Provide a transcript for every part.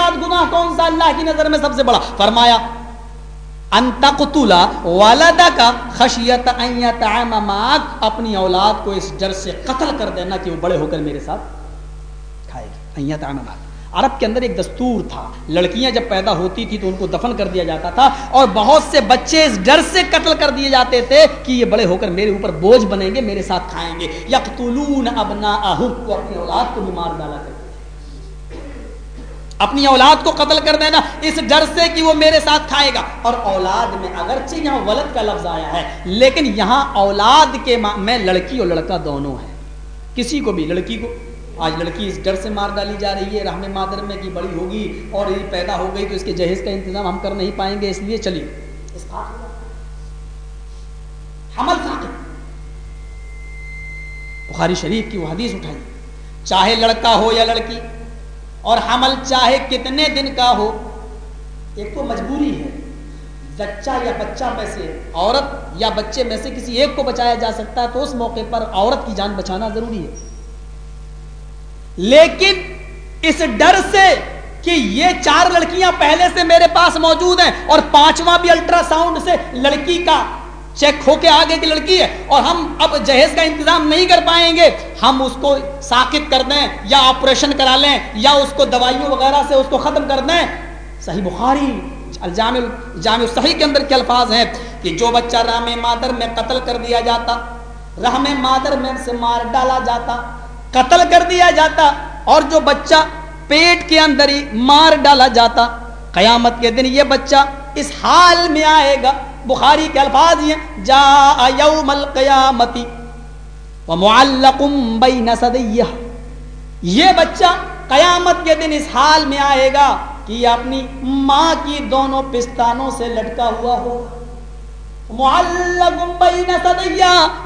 بعد گناہ کون سا اللہ کی نظر میں سب سے بڑا؟ فرمایا انتقتلا والدہ کا خشیت معاک اپنی اولاد کو اس ڈر سے قتل کر دینا کہ وہ بڑے ہو کر میرے ساتھ کھائے گی۔ ان ایت معاک عرب کے اندر ایک دستور تھا، لڑکیاں جب پیدا ہوتی تھی تو ان کو دفن کر دیا جاتا تھا اور بہت سے بچے اس ڈر سے قتل کر دیے جاتے تھے کہ یہ بڑے ہو کر میرے اوپر بوجھ بنیں گے، میرے ساتھ کھائیں گے۔ یقتلون ابناءہم کو اپنی اولاد کو بیمار ڈالا کرتے اپنی اولاد کو قتل کر دینا، اس ڈر سے کہ وہ میرے ساتھ کھائے گا۔ اور اولاد میں اگرچہ یہاں ولد کا لفظ آیا ہے، لیکن یہاں اولاد کے میں لڑکی اور لڑکا دونوں ہے کسی کو بھی، لڑکی کو۔ آج لڑکی اس ڈر سے مار ڈالی جا رہی ہے، رحم مادر میں کہ بڑی ہوگی اور یہ پیدا ہو گئی تو اس کے جہیز کا انتظام ہم کر نہیں پائیں گے، اس لیے چلیے۔ حمل بخاری شریف کی وہ حدیث اٹھائی۔ چاہے لڑکا ہو یا لڑکی اور حمل چاہے کتنے دن کا ہو، ایک تو مجبوری ہے، بچہ یا بچہ میں سے عورت یا بچے میں سے کسی ایک کو بچایا جا سکتا ہے، تو اس موقع پر عورت کی جان بچانا ضروری ہے۔ لیکن اس ڈر سے کہ یہ چار لڑکیاں پہلے سے میرے پاس موجود ہیں اور پانچواں بھی الٹرا ساؤنڈ سے لڑکی کا چیک ہو کے آگے کی لڑکی ہے اور ہم اب جہیز کا انتظام نہیں کر پائیں گے، ہم اس کو ساکت کر دیں یا آپریشن کرا لیں یا اس کو دوائیوں وغیرہ سے اس کو ختم کر دیں۔ صحیح بخاری، الجامع جامع صحیح کے اندر کے الفاظ ہیں کہ جو بچہ رام مادر میں قتل کر دیا جاتا، رحم مادر میں سے مار ڈالا جاتا، قتل کر دیا جاتا اور جو بچہ پیٹ کے اندر ہی مار ڈالا جاتا، قیامت کے دن یہ بچہ اس حال میں آئے گا بخاری کے الفاظ یہ جا یوم القیامتی ومعلق بین صدیہ۔ یہ بچہ قیامت کے دن اس حال میں آئے گا کہ اپنی ماں کی دونوں پستانوں سے لٹکا ہوا ہوگا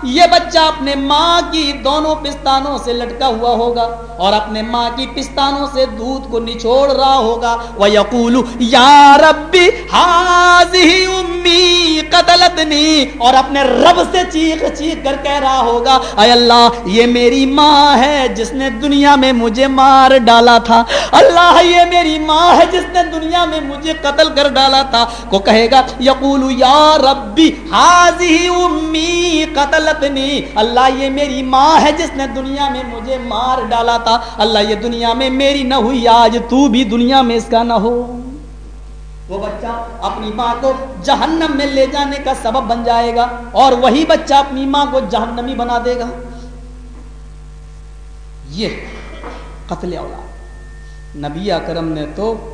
یہ بچہ اپنے ماں کی دونوں پستانوں سے لٹکا ہوا ہوگا اور اپنے ماں کی پستانوں سے دودھ کو نچوڑ رہا ہوگا۔ وہ یقول یا ربی حاضی امی قتلتنی اور اپنے رب سے چیخ چیخ کر کہہ رہا ہوگا، اے اللہ، یہ میری ماں ہے جس نے دنیا میں مجھے مار ڈالا تھا۔ اللہ، یہ میری ماں ہے جس نے دنیا میں مجھے قتل کر ڈالا تھا۔ کو کہے گا، یقول، یا ربی حاضی امی قتلتنی، اللہ یہ میری ماں ہے جس نے دنیا میں مجھے مار ڈالا تھا۔ اللہ یہ دنیا میں میری نہ ہوئی، آج تو بھی دنیا میں اس کا نہ ہو۔ وہ بچہ اپنی ماں کو جہنم میں لے جانے کا سبب بن جائے گا اور وہی بچہ اپنی ماں کو جہنمی بنا دے گا۔ یہ قتل اولاد نبی اکرم نے تو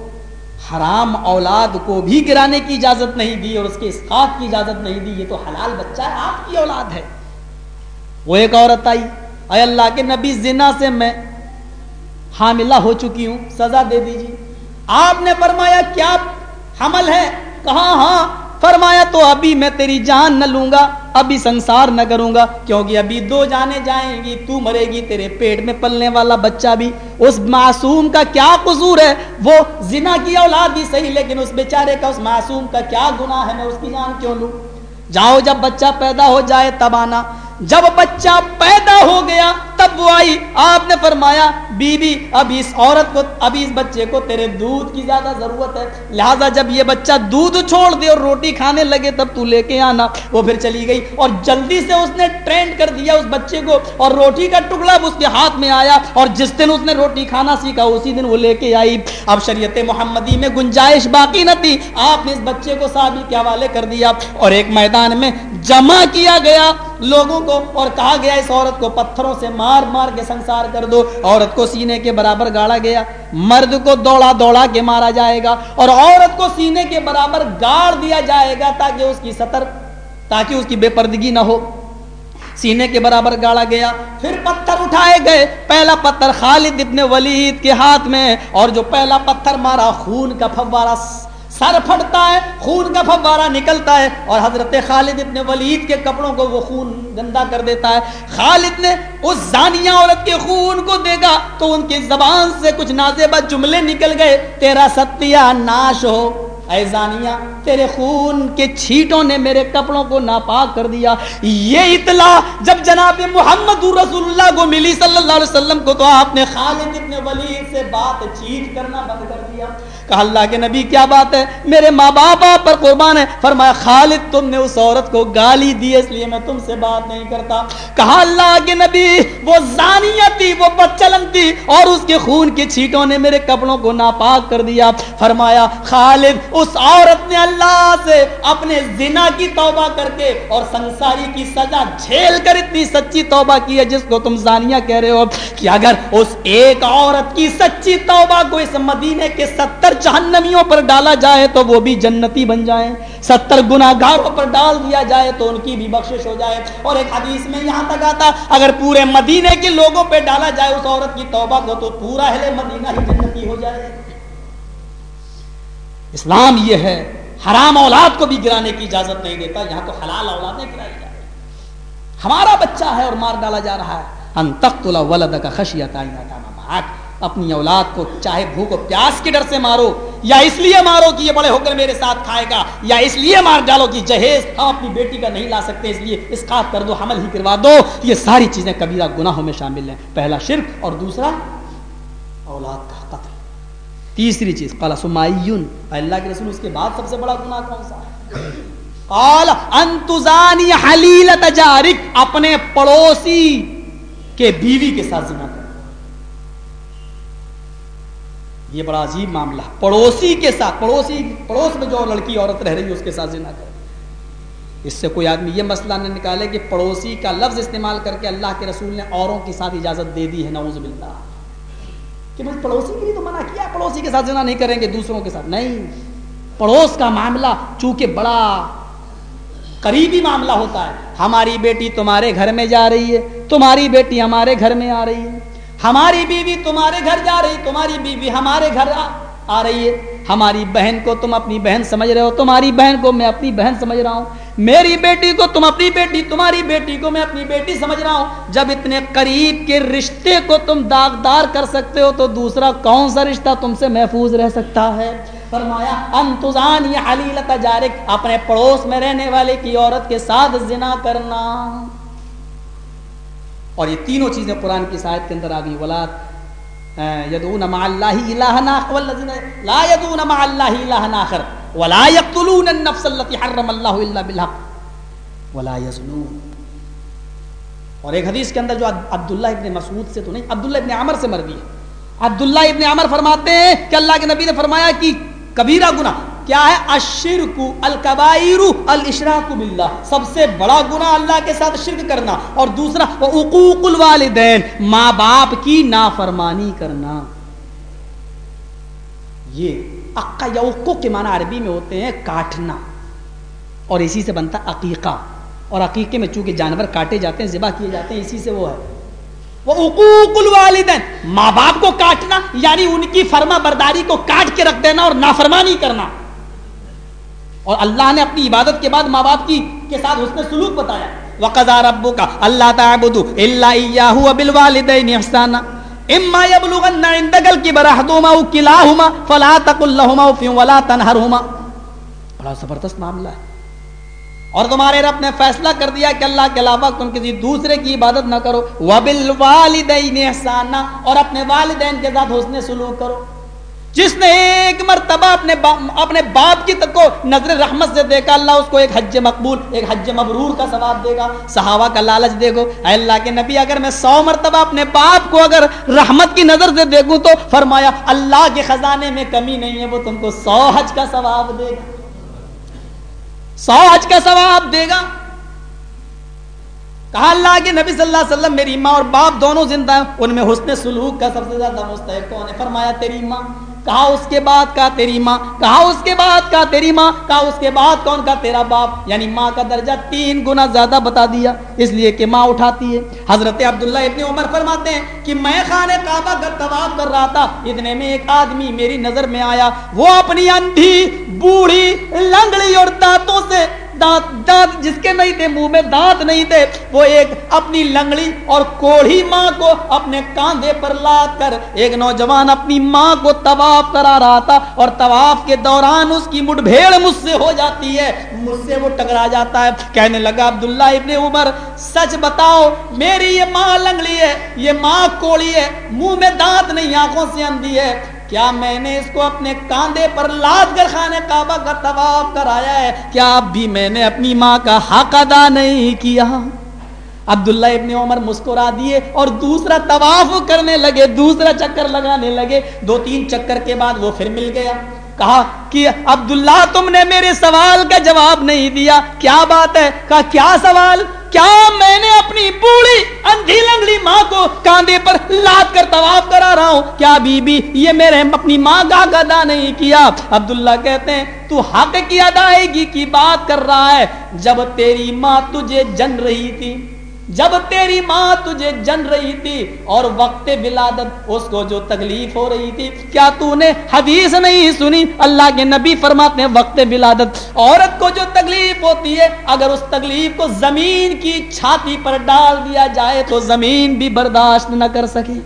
حرام اولاد کو بھی گرانے کی اجازت نہیں دی اور اس کے اسقاط کی اجازت نہیں دی، یہ تو حلال بچہ ہے، آپ کی اولاد ہے۔ وہ ایک عورت آئی، اے اللہ کے نبی، زنا سے میں حاملہ ہو چکی ہوں، سزا دے دیجیے آپ نے فرمایا، کیا حمل ہے؟ کہاں؟ ہاں۔ فرمایا تو ابھی میں تیری جان نہ لوں گا، ابھی سنسار نہ کروں گا، کیونکہ ابھی دو جانے جائیں گی، تو مرے گی تیرے پیٹ میں پلنے والا بچہ بھی۔ اس معصوم کا کیا قصور ہے؟ وہ زنا کی اولاد بھی صحیح، لیکن اس بیچارے کا، اس معصوم کا کیا گناہ ہے؟ میں اس کی جان کیوں لوں؟ جاؤ جب بچہ پیدا ہو جائے تب آنا۔ جب بچہ پیدا ہو گیا، تب وہ آئی۔ آپ نے فرمایا بی بی اب اس عورت کو ابھی اس بچے کو تیرے دودھ کی زیادہ ضرورت ہے۔ لہٰذا جب یہ بچہ دودھ چھوڑ دے اور روٹی کھانے لگے، تب تو لے کے آنا۔ وہ پھر چلی گئی اور جلدی سے اس نے ٹرینڈ کر دیا اس بچے کو۔ اور روٹی کا ٹکڑا اس کے ہاتھ میں آیا اور جس دن اس نے روٹی کھانا سیکھا، اسی دن وہ لے کے آئی۔ اب شریعت محمدی میں گنجائش باقی نہ تھی۔ آپ نے اس بچے کو صحابی کے حوالے کر دیا۔ اور ایک میدان میں جمع کیا گیا۔ لوگوں کو اور کہا گیا اس عورت کو پتھروں سے مار مار کے سنسار کر دو۔ عورت کو سینے کے برابر گاڑا گیا۔ مرد کو دوڑا دوڑا کے مارا جائے گا اور عورت کو سینے کے برابر گاڑ دیا جائے گا تاکہ اس کی سطر، تاکہ اس کی بے پردگی نہ ہو۔ سینے کے برابر گاڑا گیا۔ پھر پتھر اٹھائے گئے۔ پہلا پتھر خالد ابن ولید کے ہاتھ میں اور جو پہلا پتھر مارا خون کا فوارہ سر پھٹتا ہے، خون کا فوارہ نکلتا ہے اور حضرت خالد ابن ولید کے کپڑوں کو وہ خون گندا کر دیتا ہے۔ خالد نے اس زانیہ عورت کے خون کو دیکھا تو ان کی زبان سے کچھ نازیبہ جملے نکل گئے، تیرا ستیہ ناش ہو۔ اے زانیہ، تیرے خون کے چھیٹوں نے میرے کپڑوں کو ناپاک کر دیا۔ یہ اطلاع جب جناب محمد رسول اللہ کو ملی صلی اللہ علیہ وسلم کو، تو آپ نے خالد ابن ولید سے بات چیت کرنا بند کر دیا۔ کہا، اللہ کے نبی، کیا بات ہے؟ میرے ماں باپ آپ پر قربان ہے فرمایا، خالد، تم نے اس عورت کو گالی دی، اس لیے میں تم سے بات نہیں کرتا۔ کہا، اللہ کے نبی، وہ زانیہ تھی، وہ بچلن تھی، اور اس کے خون کی چھیٹوں نے میرے کپڑوں کو ناپاک کر دیا۔ فرمایا، خالد اس عورت نے اللہ سے اپنے زنا کی توبہ کر کے اور سنساری کی سزا جھیل کر اتنی سچی توبہ کی ہے جس کو تم زانیہ کہہ رہے ہو کہ اگر اس ایک عورت کی سچی توبہ کو اس مدینے کے ستر جہنمیوں پر ڈالا جائے تو وہ بھی جنتی بن جائیں۔ ستر گناگاروں پر ڈال دیا جائے تو ان کی بھی بخشش ہو جائے۔ اور ایک حدیث میں یہاں تک آتا، اگر پورے مدینے کے لوگوں پہ ڈالا جائے اس عورت کی توبہ کو تو پورا اہل مدینہ ہی جنتی ہو جائے۔ اسلام یہ ہے، حرام اولاد کو بھی گرانے کی اجازت نہیں دیتا، یہاں تو حلال اولادیں گرائی جائے ہمارا بچہ ہے اور مار ڈالا جا رہا ہے۔ ان تخت ولد کا خشیت اپنی اولاد کو چاہے بھوک و پیاس کے ڈر سے مارو، یا اس لیے مارو کہ یہ بڑے ہو کر میرے ساتھ کھائے گا، یا اس لیے مار ڈالو کہ جہیز ہم اپنی بیٹی کا نہیں لا سکتے، اس لیے اس کا کر دو، حمل ہی کروا دو۔ یہ ساری چیزیں کبیرہ گناہوں میں شامل ہیں۔ پہلا شرک اور دوسرا اولاد کا۔ تیسری چیز، قال سمایون اللہ کے رسول، اس کے بعد سب سے بڑا گناہ کون سا؟ ہے قال انتزانی حلیلت جارک، اپنے پڑوسی کے بیوی کے ساتھ زنا کر یہ بڑا عجیب معاملہ، پڑوسی کے ساتھ، پڑوسی، پڑوس میں جو لڑکی عورت رہ رہی ہے، اس کے ساتھ زنا کرے اس سے کوئی آدمی یہ مسئلہ نہ نکالے کہ پڑوسی کا لفظ استعمال کر کے اللہ کے رسول نے اوروں کے ساتھ اجازت دے دی ہے، نعوذ باللہ۔ کہ بھائی پڑوسی کے لیے تو منع کیا؟ پڑوسی کے ساتھ زنا نہیں کریں گے، دوسروں کے ساتھ نہیں۔ پڑوس کا معاملہ چونکہ بڑا قریبی معاملہ ہوتا ہے۔ ہماری بیٹی تمہارے گھر میں جا رہی ہے، تمہاری بیٹی ہمارے گھر میں آ رہی ہے۔ ہماری بیوی تمہارے گھر جا رہی، تمہاری بیوی ہمارے گھر آ رہی ہے۔ ہماری بہن کو تم اپنی بہن سمجھ رہے ہو۔ تمہاری بہن کو میں اپنی بہن سمجھ رہا ہوں۔ میری بیٹی کو تم اپنی بیٹی، تمہاری بیٹی کو میں اپنی بیٹی سمجھ رہا ہوں۔ جب اتنے قریب کے رشتے کو تم داغدار کر سکتے ہو تو دوسرا کون سا رشتہ تم سے محفوظ رہ سکتا ہے؟ فرمایا انتظان یہ حلیلت جارک، اپنے پڑوس میں رہنے والے کی عورت کے ساتھ زنا کرنا۔ اور یہ تینوں چیزیں قرآن کی سائد کے اندر آ گئی ولاد یدون مع اللہ الہ والذین لا یدون مع اللہ الہ آخر ولا یقتلون النفس التي حرم اللہ الا بالحق ولا یزنون اور ایک حدیث کے اندر جو عبداللہ ابن مسعود سے تو نہیں عبداللہ ابن عمر سے مروی ہے عبداللہ ابن عمر فرماتے ہیں کہ اللہ کے نبی نے فرمایا کہ کبیرہ گناہ کیا ہے؟ اشرک الکبائر الاشراک باللہ۔ سب سے بڑا گناہ اللہ کے ساتھ شرک کرنا۔ اور دوسرا عقوق الوالدین، ماں باپ کی نافرمانی کرنا۔ یہ اقا کے معنی عربی میں ہوتے ہیں کاٹنا۔ اور اسی سے بنتا عقیقہ۔ اور عقیقے میں چونکہ جانور کاٹے جاتے ہیں، ذبح کیے جاتے ہیں، اسی سے وہ ہے۔ وہ عقوق الوالدین، ماں باپ کو کاٹنا یعنی ان کی فرما برداری کو کاٹ کے رکھ دینا اور نافرمانی کرنا۔ اور اللہ نے اپنی عبادت کے بعد ماں باپ کی کے ساتھ حسن سلوک بتایا۔ وقضا ربک اللہ تعبد الا ایاہ وبالوالدین احسانا اما یبلغن عندك الكبر احدهما او كلاهما فلا تقل لهما اف ولا تنهرهما۔ بڑا زبردست معاملہ ہے۔ اور تمہارے رب نے فیصلہ کر دیا کہ اللہ کے علاوہ تم کسی دوسرے کی عبادت نہ کرو۔ وبالوالدین احسانا اور اپنے والدین کے ساتھ حسن سلوک کرو۔ جس نے ایک مرتبہ اپنے با اپنے باپ کی تک کو نظر رحمت سے دیکھا، اللہ اس کو ایک حج مقبول، ایک حج مبرور کا ثواب دے گا۔ صحابہ کا لالچ دے گو اے اللہ کے نبی، اگر میں سو مرتبہ اپنے باپ کو اگر رحمت کی نظر سے دیکھوں تو فرمایا، اللہ کے خزانے میں کمی نہیں ہے، وہ تم کو سو حج کا ثواب دے گا۔ سو حج کا ثواب دے گا۔ کہا اللہ کے نبی صلی اللہ علیہ وسلم، میری ماں اور باپ دونوں زندہ ہیں، ان میں حسن سلوک کا سب سے زیادہ مستحق کون ہے؟ فرمایا، تیری ماں۔ کہا اس کے بعد کا تیری ماں، کہا اس کے بعد کا تیری ماں، کہا اس کے بعد کون کا تیرا باپ؟ یعنی ماں کا درجہ تین گنا زیادہ بتا دیا، اس لیے کہ ماں اٹھاتی ہے۔ حضرت عبداللہ ابن عمر فرماتے ہیں کہ میں خانے کعبہ کا طواف کر رہا تھا، اتنے میں ایک آدمی میری نظر میں آیا، وہ اپنی اندھی بوڑھی لنگڑی اور دانتوں سے دانت دانت جس کے نہیں تھے، منہ میں دانت نہیں تھے، وہ ایک اپنی لنگڑی اور کوڑھی ماں کو اپنے کاندھے پر لاد کر ایک نوجوان اپنی ماں کو طواف کرا رہا تھا اور طواف کے دوران اس کی مٹ بھیڑ مجھ سے ہو جاتی ہے، مجھ سے وہ ٹکرا جاتا ہے۔ کہنے لگا، عبداللہ ابن عمر، سچ بتاؤ، میری یہ ماں لنگڑی ہے، یہ ماں کوڑی ہے، منہ میں دانت نہیں، آنکھوں سے اندھی ہے۔ کیا میں نے اس کو اپنے کاندھے پر لاد کر خانے کعبہ کا طواف کرایا ہے؟ کیا اب بھی میں نے اپنی ماں کا حق ادا نہیں کیا؟ عبداللہ ابن عمر مسکرا دیے اور دوسرا طواف کرنے لگے، دوسرا چکر لگانے لگے۔ دو تین چکر کے بعد وہ پھر مل گیا۔ کہا کہ عبداللہ تم نے میرے سوال کا جواب نہیں دیا۔ کیا بات ہے؟ کہا، کیا سوال؟ کیا میں نے اپنی بوڑھی اندھی لنگڑی ماں کو کاندھے پر لاد کر طواف کرا رہا ہوں؟ کیا بی بی یہ میرے اپنی ماں کا ادا نہیں کیا؟ عبداللہ کہتے ہیں، تو حق کی ادائیگی کی بات کر رہا ہے۔ جب تیری ماں تجھے جن رہی تھی جب تیری ماں تجھے جن رہی تھی اور وقت ولادت اس کو جو تکلیف ہو رہی تھی، کیا تو نے حدیث نہیں سنی؟ اللہ کے نبی فرماتے ہیں وقت ولادت، عورت کو جو تکلیف ہوتی ہے، اگر اس تکلیف کو زمین کی چھاتی پر ڈال دیا جائے تو زمین بھی برداشت نہ کر سکے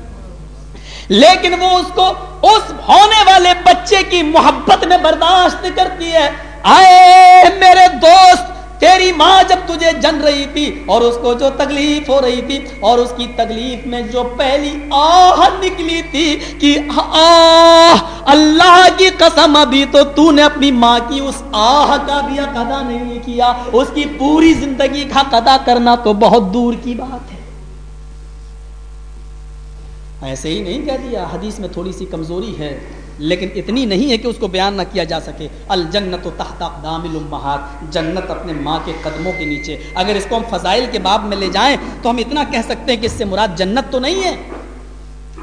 لیکن وہ اس کو اس ہونے والے بچے کی محبت میں برداشت کرتی ہے۔ آئے میرے دوست تیری ماں جب تجھے جن رہی تھی اور اس کو جو تکلیف ہو رہی تھی اور اس کی تکلیف میں جو پہلی آہ نکلی تھی کہ آہ، اللہ کی قسم، ابھی تو تو نے اپنی ماں کی اس آہ کا بھی ادا نہیں کیا، اس کی پوری زندگی کا ادا کرنا تو بہت دور کی بات ہے۔ ایسے ہی نہیں کہہ دیا، حدیث میں تھوڑی سی کمزوری ہے۔ لیکن اتنی نہیں ہے کہ اس کو بیان نہ کیا جا سکے۔ الجنت و تحت اقدام الامہات، جنت اپنے ماں کے قدموں کے نیچے۔ اگر اس کو ہم فضائل کے باب میں لے جائیں تو ہم اتنا کہہ سکتے ہیں کہ اس سے مراد جنت تو نہیں ہے۔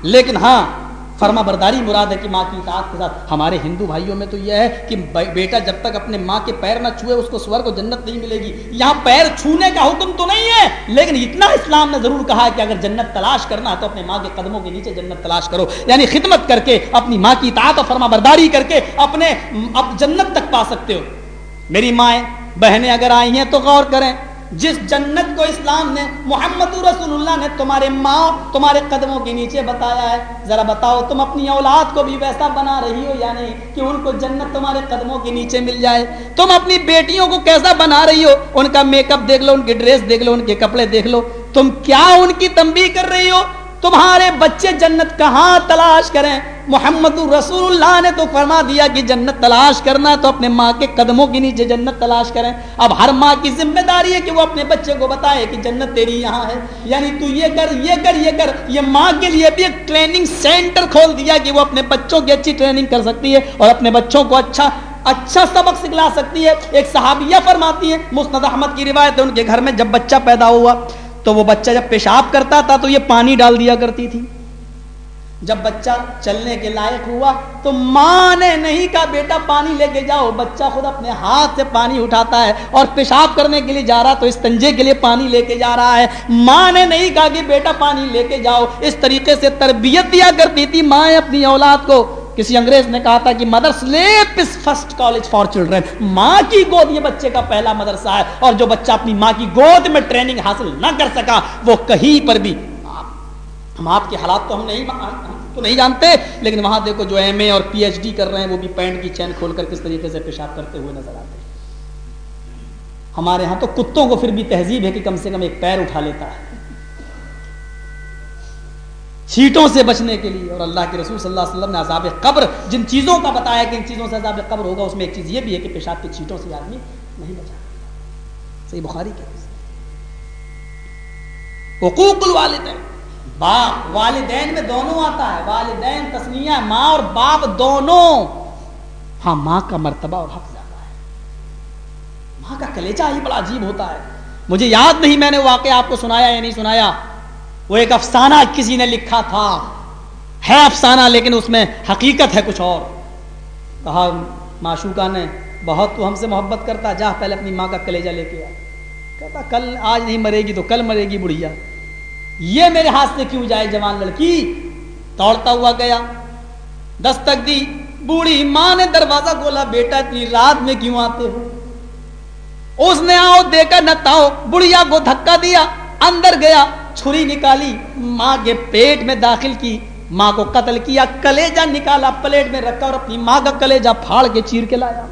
لیکن ہاں فرما برداری مراد ہے کہ ماں کی اطاعت کے ساتھ۔ ہمارے ہندو بھائیوں میں تو یہ ہے کہ بیٹا جب تک اپنے ماں کے پیر نہ چھوئے، اس کو سور کو جنت نہیں ملے گی۔ یہاں پیر چھونے کا حکم تو نہیں ہے، لیکن اتنا اسلام نے ضرور کہا ہے کہ اگر جنت تلاش کرنا ہے تو اپنے ماں کے قدموں کے نیچے جنت تلاش کرو۔ یعنی خدمت کر کے، اپنی ماں کی اطاعت اور فرما برداری کر کے اپنے اب جنت تک پا سکتے ہو۔ میری مائیں، بہنیں اگر آئی ہیں تو غور کریں۔ جس جنت کو اسلام نے محمد رسول اللہ نے تمہارے ماں، تمہارے قدموں کے نیچے بتایا ہے، ذرا بتاؤ تم اپنی اولاد کو بھی ویسا بنا رہی ہو یا نہیں کہ ان کو جنت تمہارے قدموں کے نیچے مل جائے؟ تم اپنی بیٹیوں کو کیسا بنا رہی ہو؟ ان کا میک اپ دیکھ لو، ان کی ڈریس دیکھ لو، ان کے کپڑے دیکھ لو۔ تم کیا ان کی تنبیہ کر رہی ہو؟ تمہارے بچے جنت کہاں تلاش کریں؟ محمد رسول اللہ نے تو فرما دیا کہ جنت تلاش کرنا تو اپنے ماں کے قدموں کے نیچے جنت تلاش کریں۔ اب ہر ماں کی ذمہ داری ہے کہ وہ اپنے بچے کو بتائے کہ جنت تیری یہاں ہے۔ یعنی تو یہ کر یہ کر یہ کر۔ یہ ماں کے لیے بھی ایک ٹریننگ سینٹر کھول دیا کہ وہ اپنے بچوں کی اچھی ٹریننگ کر سکتی ہے اور اپنے بچوں کو اچھا اچھا سبق سکھلا سکتی ہے۔ ایک صحابیہ فرماتی ہے مسند احمد کی روایت ہے، ان کے گھر میں جب بچہ پیدا ہوا تو وہ بچہ جب پیشاب کرتا تھا تو یہ پانی ڈال دیا کرتی تھی۔ جب بچہ چلنے کے لائق ہوا تو ماں نے نہیں کہا، بیٹا پانی لے کے جاؤ۔ بچہ خود اپنے ہاتھ سے پانی اٹھاتا ہے اور پیشاب کرنے کے لیے جا رہا تو اس تنجے کے لیے پانی لے کے جا رہا ہے۔ ماں نے نہیں کہا کہ بیٹا پانی لے کے جاؤ۔ اس طریقے سے تربیت دیا کرتی تھی ماں اپنی اولاد کو۔ کسی انگریز نے کہا تھا کہ mother's lap is first college for children ماں کی گود یہ بچے کا پہلا مدرسہ ہے اور جو بچہ اپنی ماں کی گود میں ٹریننگ حاصل نہ کر سکا، وہ کہیں پر بھی ہم آپ کے حالات تو ہم نہیں تو نہیں جانتے، لیکن وہاں دیکھو جو ایم اے اور پی ایچ ڈی کر رہے ہیں، وہ بھی پینٹ کی چین کھول کر کس طریقے سے پیشاب کرتے ہوئے نظر آتے ہیں۔ ہمارے ہاں تو کتوں کو پھر بھی تہذیب ہے کہ کم سے کم ایک پیر اٹھا لیتا ہے۔ چیٹوں سے بچنے کے لیے، اور اللہ کے رسول صلی اللہ علیہ وسلم نے عذاب قبر، جن چیزوں کا بتایا کہ ان چیزوں سے عذاب قبر ہوگا، اس میں ایک چیز یہ بھی ہے کہ پیشاب کی چیٹوں سے آدمی نہیں بچا صحیح بخاری کے حقوق الوالدین۔ باپ والدین میں دونوں آتا ہے، والدین تسنیہ، ماں اور باپ دونوں۔ ہاں ماں کا مرتبہ اور حق زیادہ ہے۔ ماں کا کلیچہ ہی بڑا عجیب ہوتا ہے۔ مجھے یاد نہیں میں نے واقعہ آپ کو سنایا یا نہیں سنایا۔ وہ ایک افسانہ کسی نے لکھا تھا۔ ہے افسانہ لیکن اس میں حقیقت ہے کچھ اور۔ کہا، معشوقہ نے، بہت تو ہم سے محبت کرتا، جا پہلے اپنی ماں کا کلیجہ لے کے آ۔ کہتا، کل آج نہیں مرے گی تو کل مرے گی، بڑھیا۔ یہ میرے ہاتھ سے کیوں جائے جوان لڑکی؟ دوڑتا ہوا گیا۔ دستک دی، بوڑھی ماں نے دروازہ کھولا، بیٹا اتنی رات میں کیوں آتے ہو؟ اس نے آؤ، دیکھا نہ تاؤ، بڑھیا کو دھکا دیا، اندر گیا، چھری نکالی، ماں کے پیٹ میں داخل کی۔ ماں کو قتل کیا، کلیجا نکالا، پلیٹ میں رکھا اور اپنی ماں کا کلیجا پھاڑ کے چیر کے لایا۔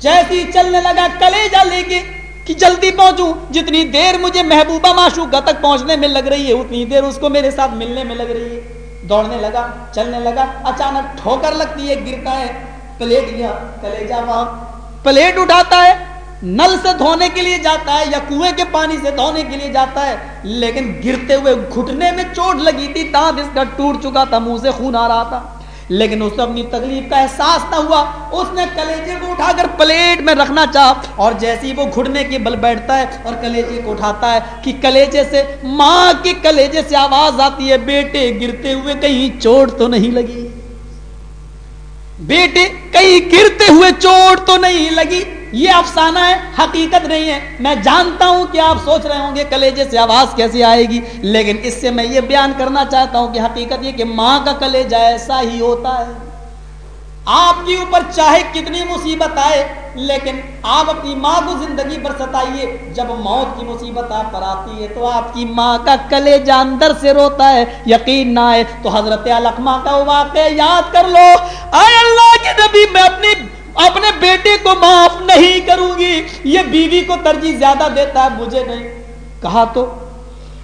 جیسی چلنے لگا، کلیجا لے کے کہ جلدی پہنچوں، جتنی دیر مجھے محبوبہ معشوقہ تک پہنچنے میں لگ رہی ہے، اتنی دیر اس کو میرے ساتھ ملنے میں لگ رہی ہے۔ دوڑنے لگا، چلنے لگا، اچانک ٹھوکر لگتی ہے، گرتا ہے۔ پلیٹ لیا کلیجا وہاں۔ پلیٹ اٹھاتا ہے، نل سے دھونے کے لیے جاتا ہے یا کنویں کے پانی سے دھونے کے لیے جاتا ہے، لیکن گرتے ہوئے گھٹنے میں چوٹ لگی تھی دانت اس کا ٹوٹ چکا تھا، منہ سے خون آ رہا تھا۔ لیکن اس اپنی تکلیف کا احساس نہ ہوا۔ اس نے کلیجے کو اٹھا کر پلیٹ میں رکھنا چاہا اور جیسے ہی وہ گھٹنے کے بل بیٹھتا ہے اور کلیجے کو اٹھاتا ہے کہ کلیجے سے ماں کے کلیجے سے آواز آتی ہے، بیٹے گرتے ہوئے کہیں چوٹ تو نہیں لگی؟ بیٹے کہیں گرتے ہوئے چوٹ تو نہیں لگی؟ یہ افسانہ ہے، حقیقت نہیں ہے۔ میں جانتا ہوں کہ آپ سوچ رہے ہوں گے کلیجے سے آواز کیسے آئے گی، لیکن اس سے میں یہ بیان کرنا چاہتا ہوں کہ حقیقت یہ کہ ماں کا کلیجہ ایسا ہی ہوتا ہے۔ آپ کے اوپر چاہے کتنی مصیبت آئے، لیکن آپ اپنی ماں کو زندگی پر ستائیے، جب موت کی مصیبت آپ پر آتی ہے تو آپ کی ماں کا کلے اندر سے روتا ہے۔ یقین نہ آئے تو حضرت علقمہ کا واقعہ یاد کر لو۔ اے اللہ کے نبی، میں اپنی اپنے بیٹے کو معاف نہیں کروں گی۔ یہ بیوی کو ترجیح زیادہ دیتا ہے، مجھے نہیں۔ کہا تو،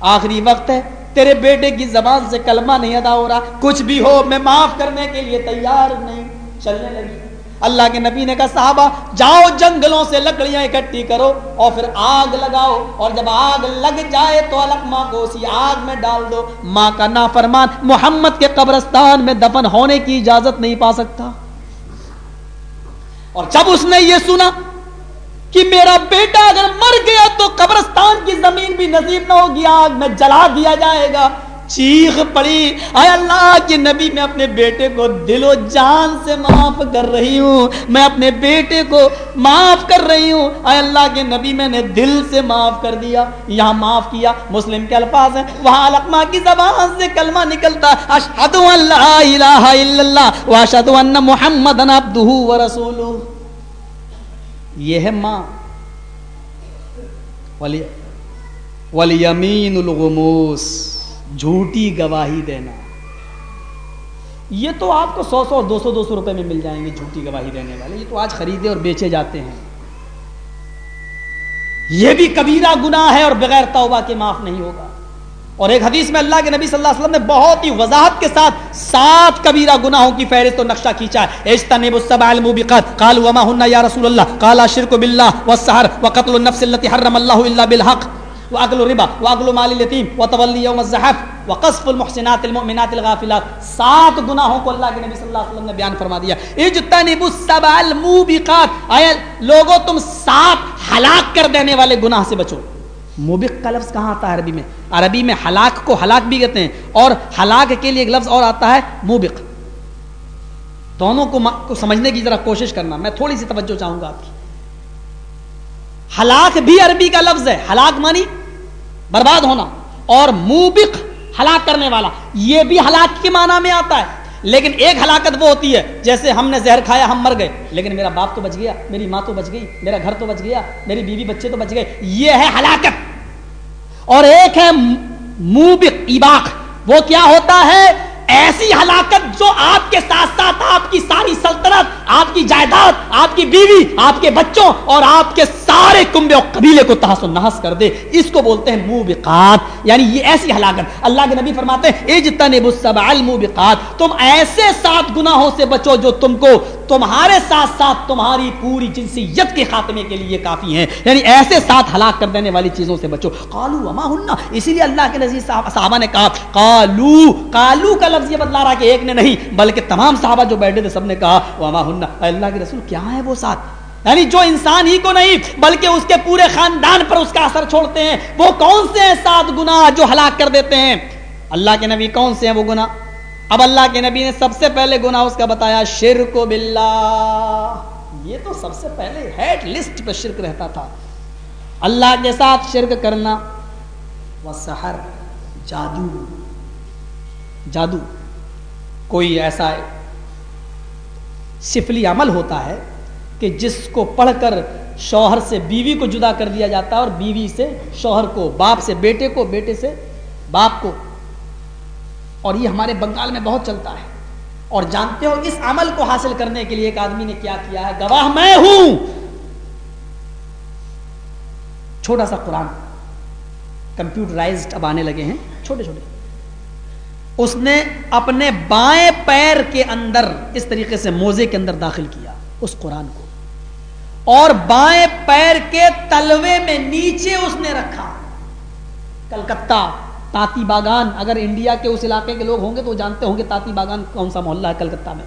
آخری وقت ہے، تیرے بیٹے کی زبان سے کلمہ نہیں ادا ہو رہا۔ کچھ بھی ہو، میں معاف کرنے کے لیے تیار نہیں۔ چلنے لگی۔ اللہ کے نبی نے کہا، صحابہ، جاؤ جنگلوں سے لکڑیاں اکٹھی کرو اور پھر آگ لگاؤ۔ اور جب آگ لگ جائے تو الگ ماں کو اسی آگ میں ڈال دو۔ ماں کا نافرمان محمد کے قبرستان میں دفن ہونے کی اجازت نہیں پا سکتا۔ اور جب اس نے یہ سنا کہ میرا بیٹا اگر مر گیا تو قبرستان کی زمین بھی نصیب نہ ہوگی، آگ میں جلا دیا جائے گا۔ چیخ پڑی۔ اے اللہ کے نبی، میں اپنے بیٹے کو دل و جان سے معاف کر رہی ہوں۔ میں اپنے بیٹے کو معاف کر رہی ہوں۔ اے اللہ کے نبی، میں نے دل سے معاف کر دیا، یہاں معاف کیا۔ مسلم کے الفاظ ہیں۔ وہاں القما کی زبان سے کلمہ نکلتا۔ اشہد اللہ الہ الا اللہ واشہد ان محمد عبدہ و رسولہ یہ ہے ماں۔ ولی ولیمین الغموس۔ جھوٹی گواہی دینا۔ یہ تو آپ کو سو سو، دو سو دو سو روپے میں مل جائیں گے جھوٹی گواہی دینے والے۔ یہ تو آج خریدے اور بیچے جاتے ہیں۔ یہ بھی کبیرہ گناہ ہے اور بغیر توبہ کے معاف نہیں ہوگا۔ اور ایک حدیث میں اللہ کے نبی صلی اللہ علیہ وسلم نے بہت ہی وضاحت کے ساتھ سات کبیرہ گناہوں کی فہرست و نقشہ کھینچا ہے۔ اجتنبوا السبع الموبقات، قالوا وما هن یا رسول اللہ قال الشرك بالله والسحر وقتل النفس التي حرم الله الا بالحق۔ واغل الربا واغل مال اليتيم، وتولي يوم الزحف، وقصف المحسنات المؤمنات الغافلات. سات گناہوں کو اللہ کے نبی صلی اللہ علیہ وسلم نے بیان فرما دیا۔ اجتنبوا السبع الموبقات۔ اے لوگوں تم سات ہلاک کر دینے والے گناہ سے بچو۔ موبق کا لفظ کہاں آتا ہے عربی میں؟ عربی میں ہلاک کو ہلاک بھی کہتے ہیں، اور ہلاک کے لیے ایک لفظ اور آتا ہے موبق۔ دونوں کو سمجھنے کی ذرا کوشش کرنا، میں تھوڑی سی توجہ چاہوں گا آپ کی۔ ہلاک بھی عربی کا لفظ ہے، ہلاک مانی برباد ہونا، اور موبق ہلاک کرنے والا، یہ بھی ہلاک کے معنی میں آتا ہے۔ لیکن ایک ہلاکت وہ ہوتی ہے، جیسے ہم نے زہر کھایا، ہم مر گئے، لیکن میرا باپ تو بچ گیا، میری ماں تو بچ گئی، میرا گھر تو بچ گیا، میری بیوی بچے تو بچ گئے، یہ ہے ہلاکت۔ اور ایک ہے موبق اباق وہ کیا ہوتا ہے؟ ایسی ہلاکت جو آپ کے ساتھ ساتھ آپ کی ساری سلطنت، آپ کی جائیداد، آپ کی بیوی، آپ کے بچوں اور آپ کے سارے کنبے اور قبیلے کو تحس و نحس کر دے۔ اس کو بولتے ہیں موبقات۔ یعنی یہ ایسی ہلاکت۔ اللہ کے نبی فرماتے ہیں، اجتنبوا السبع الموبقات۔ تم ایسے سات گناہوں سے بچو جو تم کو تمہارے ساتھ ساتھ تمہاری پوری جنسیت کے خاتمے کے لیے کافی ہیں۔ یعنی ایسے ساتھ ہلاک کر دینے والی چیزوں سے بچو۔ قالو وما ہننا اسی لیے اللہ کے نزیز صحابہ نے کہا قالو قالو کا لفظ یہ بتلا رہا کہ ایک نے نہیں، بلکہ تمام صحابہ جو بیٹھے تھے سب نے کہا وما ہننا اللہ کے رسول، کیا ہے وہ ساتھ؟ یعنی جو انسان ہی کو نہیں، بلکہ اس کے پورے خاندان پر اس کا اثر چھوڑتے ہیں۔ وہ کون سے ہیں سات گناہ جو ہلاک کر دیتے ہیں؟ اللہ کے نبی کون سے ہیں وہ گناہ؟ اب اللہ کے نبی نے سب سے پہلے گناہ اس کا بتایا، شرک باللہ۔ یہ تو سب سے پہلے ہیڈ لسٹ پہ شرک رہتا تھا۔ اللہ کے ساتھ شرک کرنا وہ سحر جادو۔ جادو کوئی ایسا سفلی عمل ہوتا ہے کہ جس کو پڑھ کر شوہر سے بیوی کو جدا کر دیا جاتا ہے اور بیوی سے شوہر کو، باپ سے، بیٹے کو، بیٹے سے، باپ کو۔ اور یہ ہمارے بنگال میں بہت چلتا ہے۔ اور جانتے ہو اس عمل کو حاصل کرنے کے لیے ایک آدمی نے کیا کیا ہے؟ گواہ میں ہوں۔ چھوٹا سا قرآن۔ کمپیوٹرائزڈ اب آنے لگے ہیں۔ چھوٹے چھوٹے۔ اس نے اپنے بائیں پیر کے اندر اس طریقے سے موزے کے اندر داخل کیا، اس قرآن کو۔ اور بائیں پیر کے تلوے میں نیچے اس نے رکھا۔ کلکتہ، تاتی باغان۔ اگر انڈیا کے اس علاقے کے لوگ ہوں گے تو جانتے ہوں گے تاتی باغان کون سا محلہ ہے کلکتہ میں۔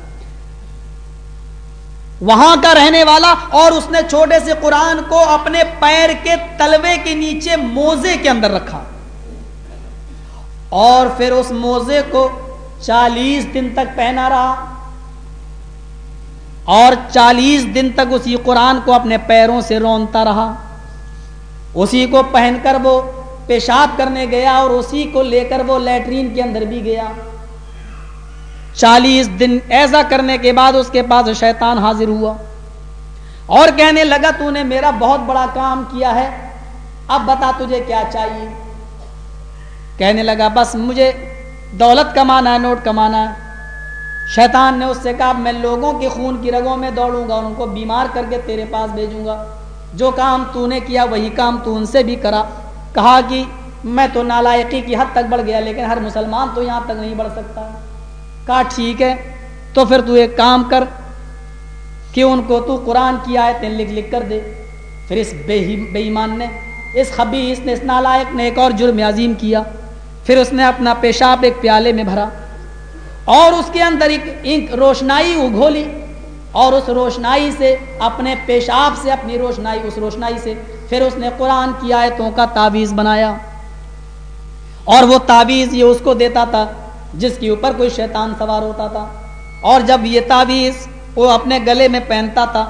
وہاں کا رہنے والا اور اس نے چھوٹے سے قرآن کو اپنے پیر کے تلوے کے نیچے موزے کے اندر رکھا۔ اور پھر اس موزے کو چالیس دن تک پہنا رہا۔ اور چالیس دن تک اسی قرآن کو اپنے پیروں سے رونتا رہا۔ اسی کو پہن کر وہ پیشاب کرنے گیا اور اسی کو لے کر وہ لیٹرین کے اندر بھی گیا۔ چالیس دن ایسا کرنے کے بعد اس کے پاس شیطان حاضر ہوا۔ اور کہنے لگا، تو نے میرا بہت بڑا کام کیا ہے، اب بتا تجھے کیا چاہیے۔ کہنے لگا، بس مجھے دولت کمانا ہے، نوٹ کمانا ہے۔ شیطان نے اس سے کہا، میں لوگوں کے خون کی رگوں میں دوڑوں گا اور ان کو بیمار کر کے تیرے پاس بھیجوں گا۔ جو کام تو نے کیا، وہی کام تو ان سے بھی کرا۔ کہا کہ میں تو نالائقی کی حد تک بڑھ گیا، لیکن ہر مسلمان تو یہاں تک نہیں بڑھ سکتا۔ کہا، ٹھیک ہے، تو پھر تو ایک کام کر کہ ان کو تو قرآن کی آیتیں لکھ لکھ کر دے۔ پھر اس بے ایمان نے، اس خبیص نے، اس نالائق نے ایک اور جرم عظیم کیا۔ پھر اس نے اپنا پیشاب ایک پیالے میں بھرا اور اس کے اندر ایک روشنائی اگھولی اور اس روشنائی سے اپنے پیشاب سے اپنی روشنائی، اس روشنائی سے پھر اس نے قرآن کی آیتوں کا تعویذ بنایا اور وہ تعویذ یہ اس کو دیتا تھا جس کے اوپر کوئی شیطان سوار ہوتا تھا اور جب یہ تعویذ وہ اپنے گلے میں پہنتا تھا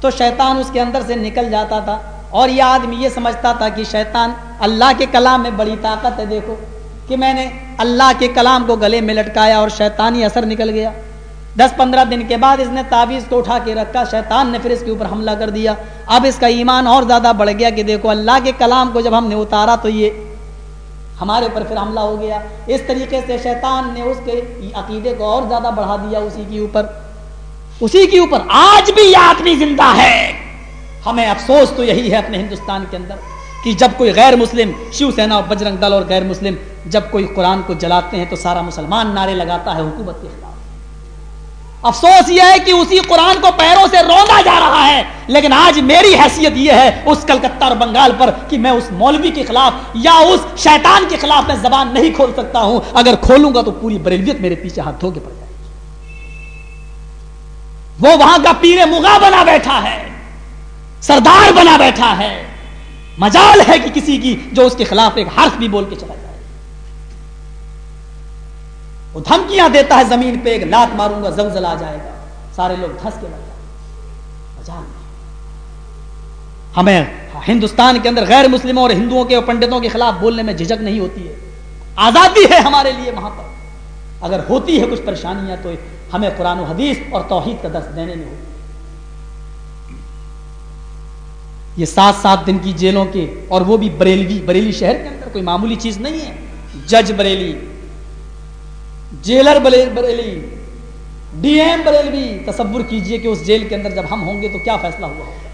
تو شیطان اس کے اندر سے نکل جاتا تھا اور یہ آدمی یہ سمجھتا تھا کہ شیطان اللہ کے کلام میں بڑی طاقت ہے، دیکھو کہ میں نے اللہ کے کلام کو گلے میں لٹکایا اور شیطانی اثر نکل گیا۔ دس پندرہ دن کے بعد اس نے تعویذ کو اٹھا کے رکھا، شیطان نے پھر اس کے اوپر حملہ کر دیا۔ اب اس کا ایمان اور زیادہ بڑھ گیا کہ دیکھو اللہ کے کلام کو جب ہم نے اتارا تو یہ ہمارے اوپر پھر حملہ ہو گیا۔ اس طریقے سے شیطان نے اس کے عقیدے کو اور زیادہ بڑھا دیا اسی کے اوپر۔ اسی کے اوپر آج بھی یہ آدمی زندہ ہے۔ ہمیں افسوس تو یہی ہے اپنے ہندوستان کے اندر کہ جب کوئی غیر مسلم شیو سینا اور بجرنگ دل اور غیر مسلم جب کوئی قرآن کو جلاتے ہیں تو سارا مسلمان نعرے لگاتا ہے حکومت کے خلاف۔ افسوس یہ ہے کہ اسی قرآن کو پیروں سے روندا جا رہا ہے، لیکن آج میری حیثیت یہ ہے اس کلکتہ اور بنگال پر کہ میں اس مولوی کے خلاف یا اس شیطان کے خلاف میں زبان نہیں کھول سکتا ہوں۔ اگر کھولوں گا تو پوری بریلویت میرے پیچھے ہاتھ دھو کے پڑ جائے گی۔ وہ وہاں کا پیر مغا بنا بیٹھا ہے، سردار بنا بیٹھا ہے۔ مجال ہے کہ کسی کی جو اس کے خلاف ایک حرف بھی بول کے چلا جائے۔ وہ دھمکیاں دیتا ہے زمین پہ، ایک لات ماروں گا، زلزلہ آ جائے گا۔ سارے لوگ دھس کے مر جائیں ہمیں ہندوستان کے اندر غیر مسلموں اور ہندوؤں کے اور پنڈتوں کے خلاف بولنے میں جھجک نہیں ہوتی ہے۔ آزادی ہے ہمارے لیے وہاں پر۔ اگر ہوتی ہے کچھ پریشانیاں تو ہمیں قرآن و حدیث اور توحید کا درس دینے میں ہوتی یہ سات سات دن کی جیلوں کے اور وہ بھی بریلوی، بریلی شہر کے اندر کوئی معمولی چیز نہیں ہے۔ جج Bareilly jailer Bareilly, D M Barelvi, تصور کیجیے کہ اس جیل کے اندر جب ہم ہوں گے تو کیا فیصلہ ہوا؟ ہوگا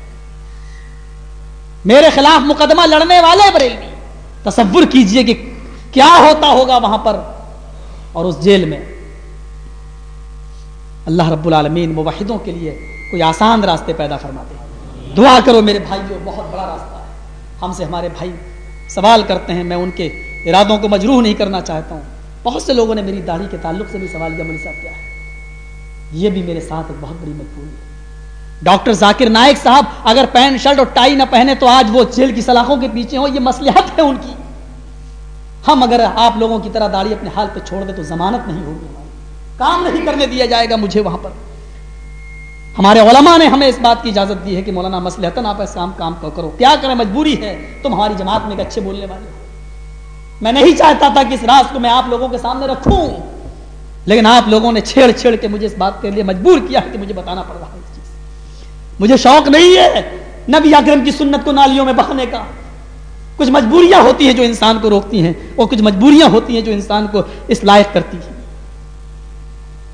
میرے خلاف مقدمہ لڑنے والے بریلوی، تصور کیجیے کہ کیا ہوتا ہوگا وہاں پر اور اس جیل میں۔ اللہ رب العالمین موحدوں کے لیے کوئی آسان راستے پیدا فرماتے ہیں۔ دعا کرو میرے بھائیوں، بہت بڑا راستہ ہے۔ ہم سے ہمارے بھائی سوال کرتے ہیں، میں ان کے ارادوں کو مجروح نہیں کرنا چاہتا ہوں۔ بہت سے لوگوں نے میری داڑھی کے تعلق سے بھی سوال کیا ملی صاحب، کیا ہے؟ یہ بھی میرے ساتھ ایک بہت بڑی مجبوری ہے۔ ڈاکٹر ذاکر نائک صاحب، اگر پینٹ شرٹ اور ٹائی نہ پہنے تو آج وہ جیل کی سلاخوں کے پیچھے ہوں، یہ مسلحت ہے ان کی۔ ہم اگر آپ لوگوں کی طرح داڑھی اپنے حال پہ چھوڑ دیں تو ضمانت نہیں ہوگی کام نہیں کرنے دیا جائے گا مجھے وہاں پر۔ ہمارے علماء نے ہمیں اس بات کی اجازت دی ہے کہ مولانا مسلحتن آپ ایسا کام کرو۔ کیا کریں؟ مجبوری ہے۔ تم ہماری جماعت میں ایک اچھے بولنے والے ہو۔ میں نہیں چاہتا تھا کہ اس راز کو میں آپ لوگوں کے سامنے رکھوں، لیکن آپ لوگوں نے چھیڑ چھیڑ کے مجھے اس بات کے لیے مجبور کیا ہے کہ مجھے بتانا پڑ رہا ہے اس چیز مجھے شوق نہیں ہے نبی اکرم کی سنت کو نالیوں میں بہانے کا۔ کچھ مجبوریاں ہوتی ہیں جو انسان کو روکتی ہیں، اور کچھ مجبوریاں ہوتی ہیں جو انسان کو اس لائق کرتی ہیں۔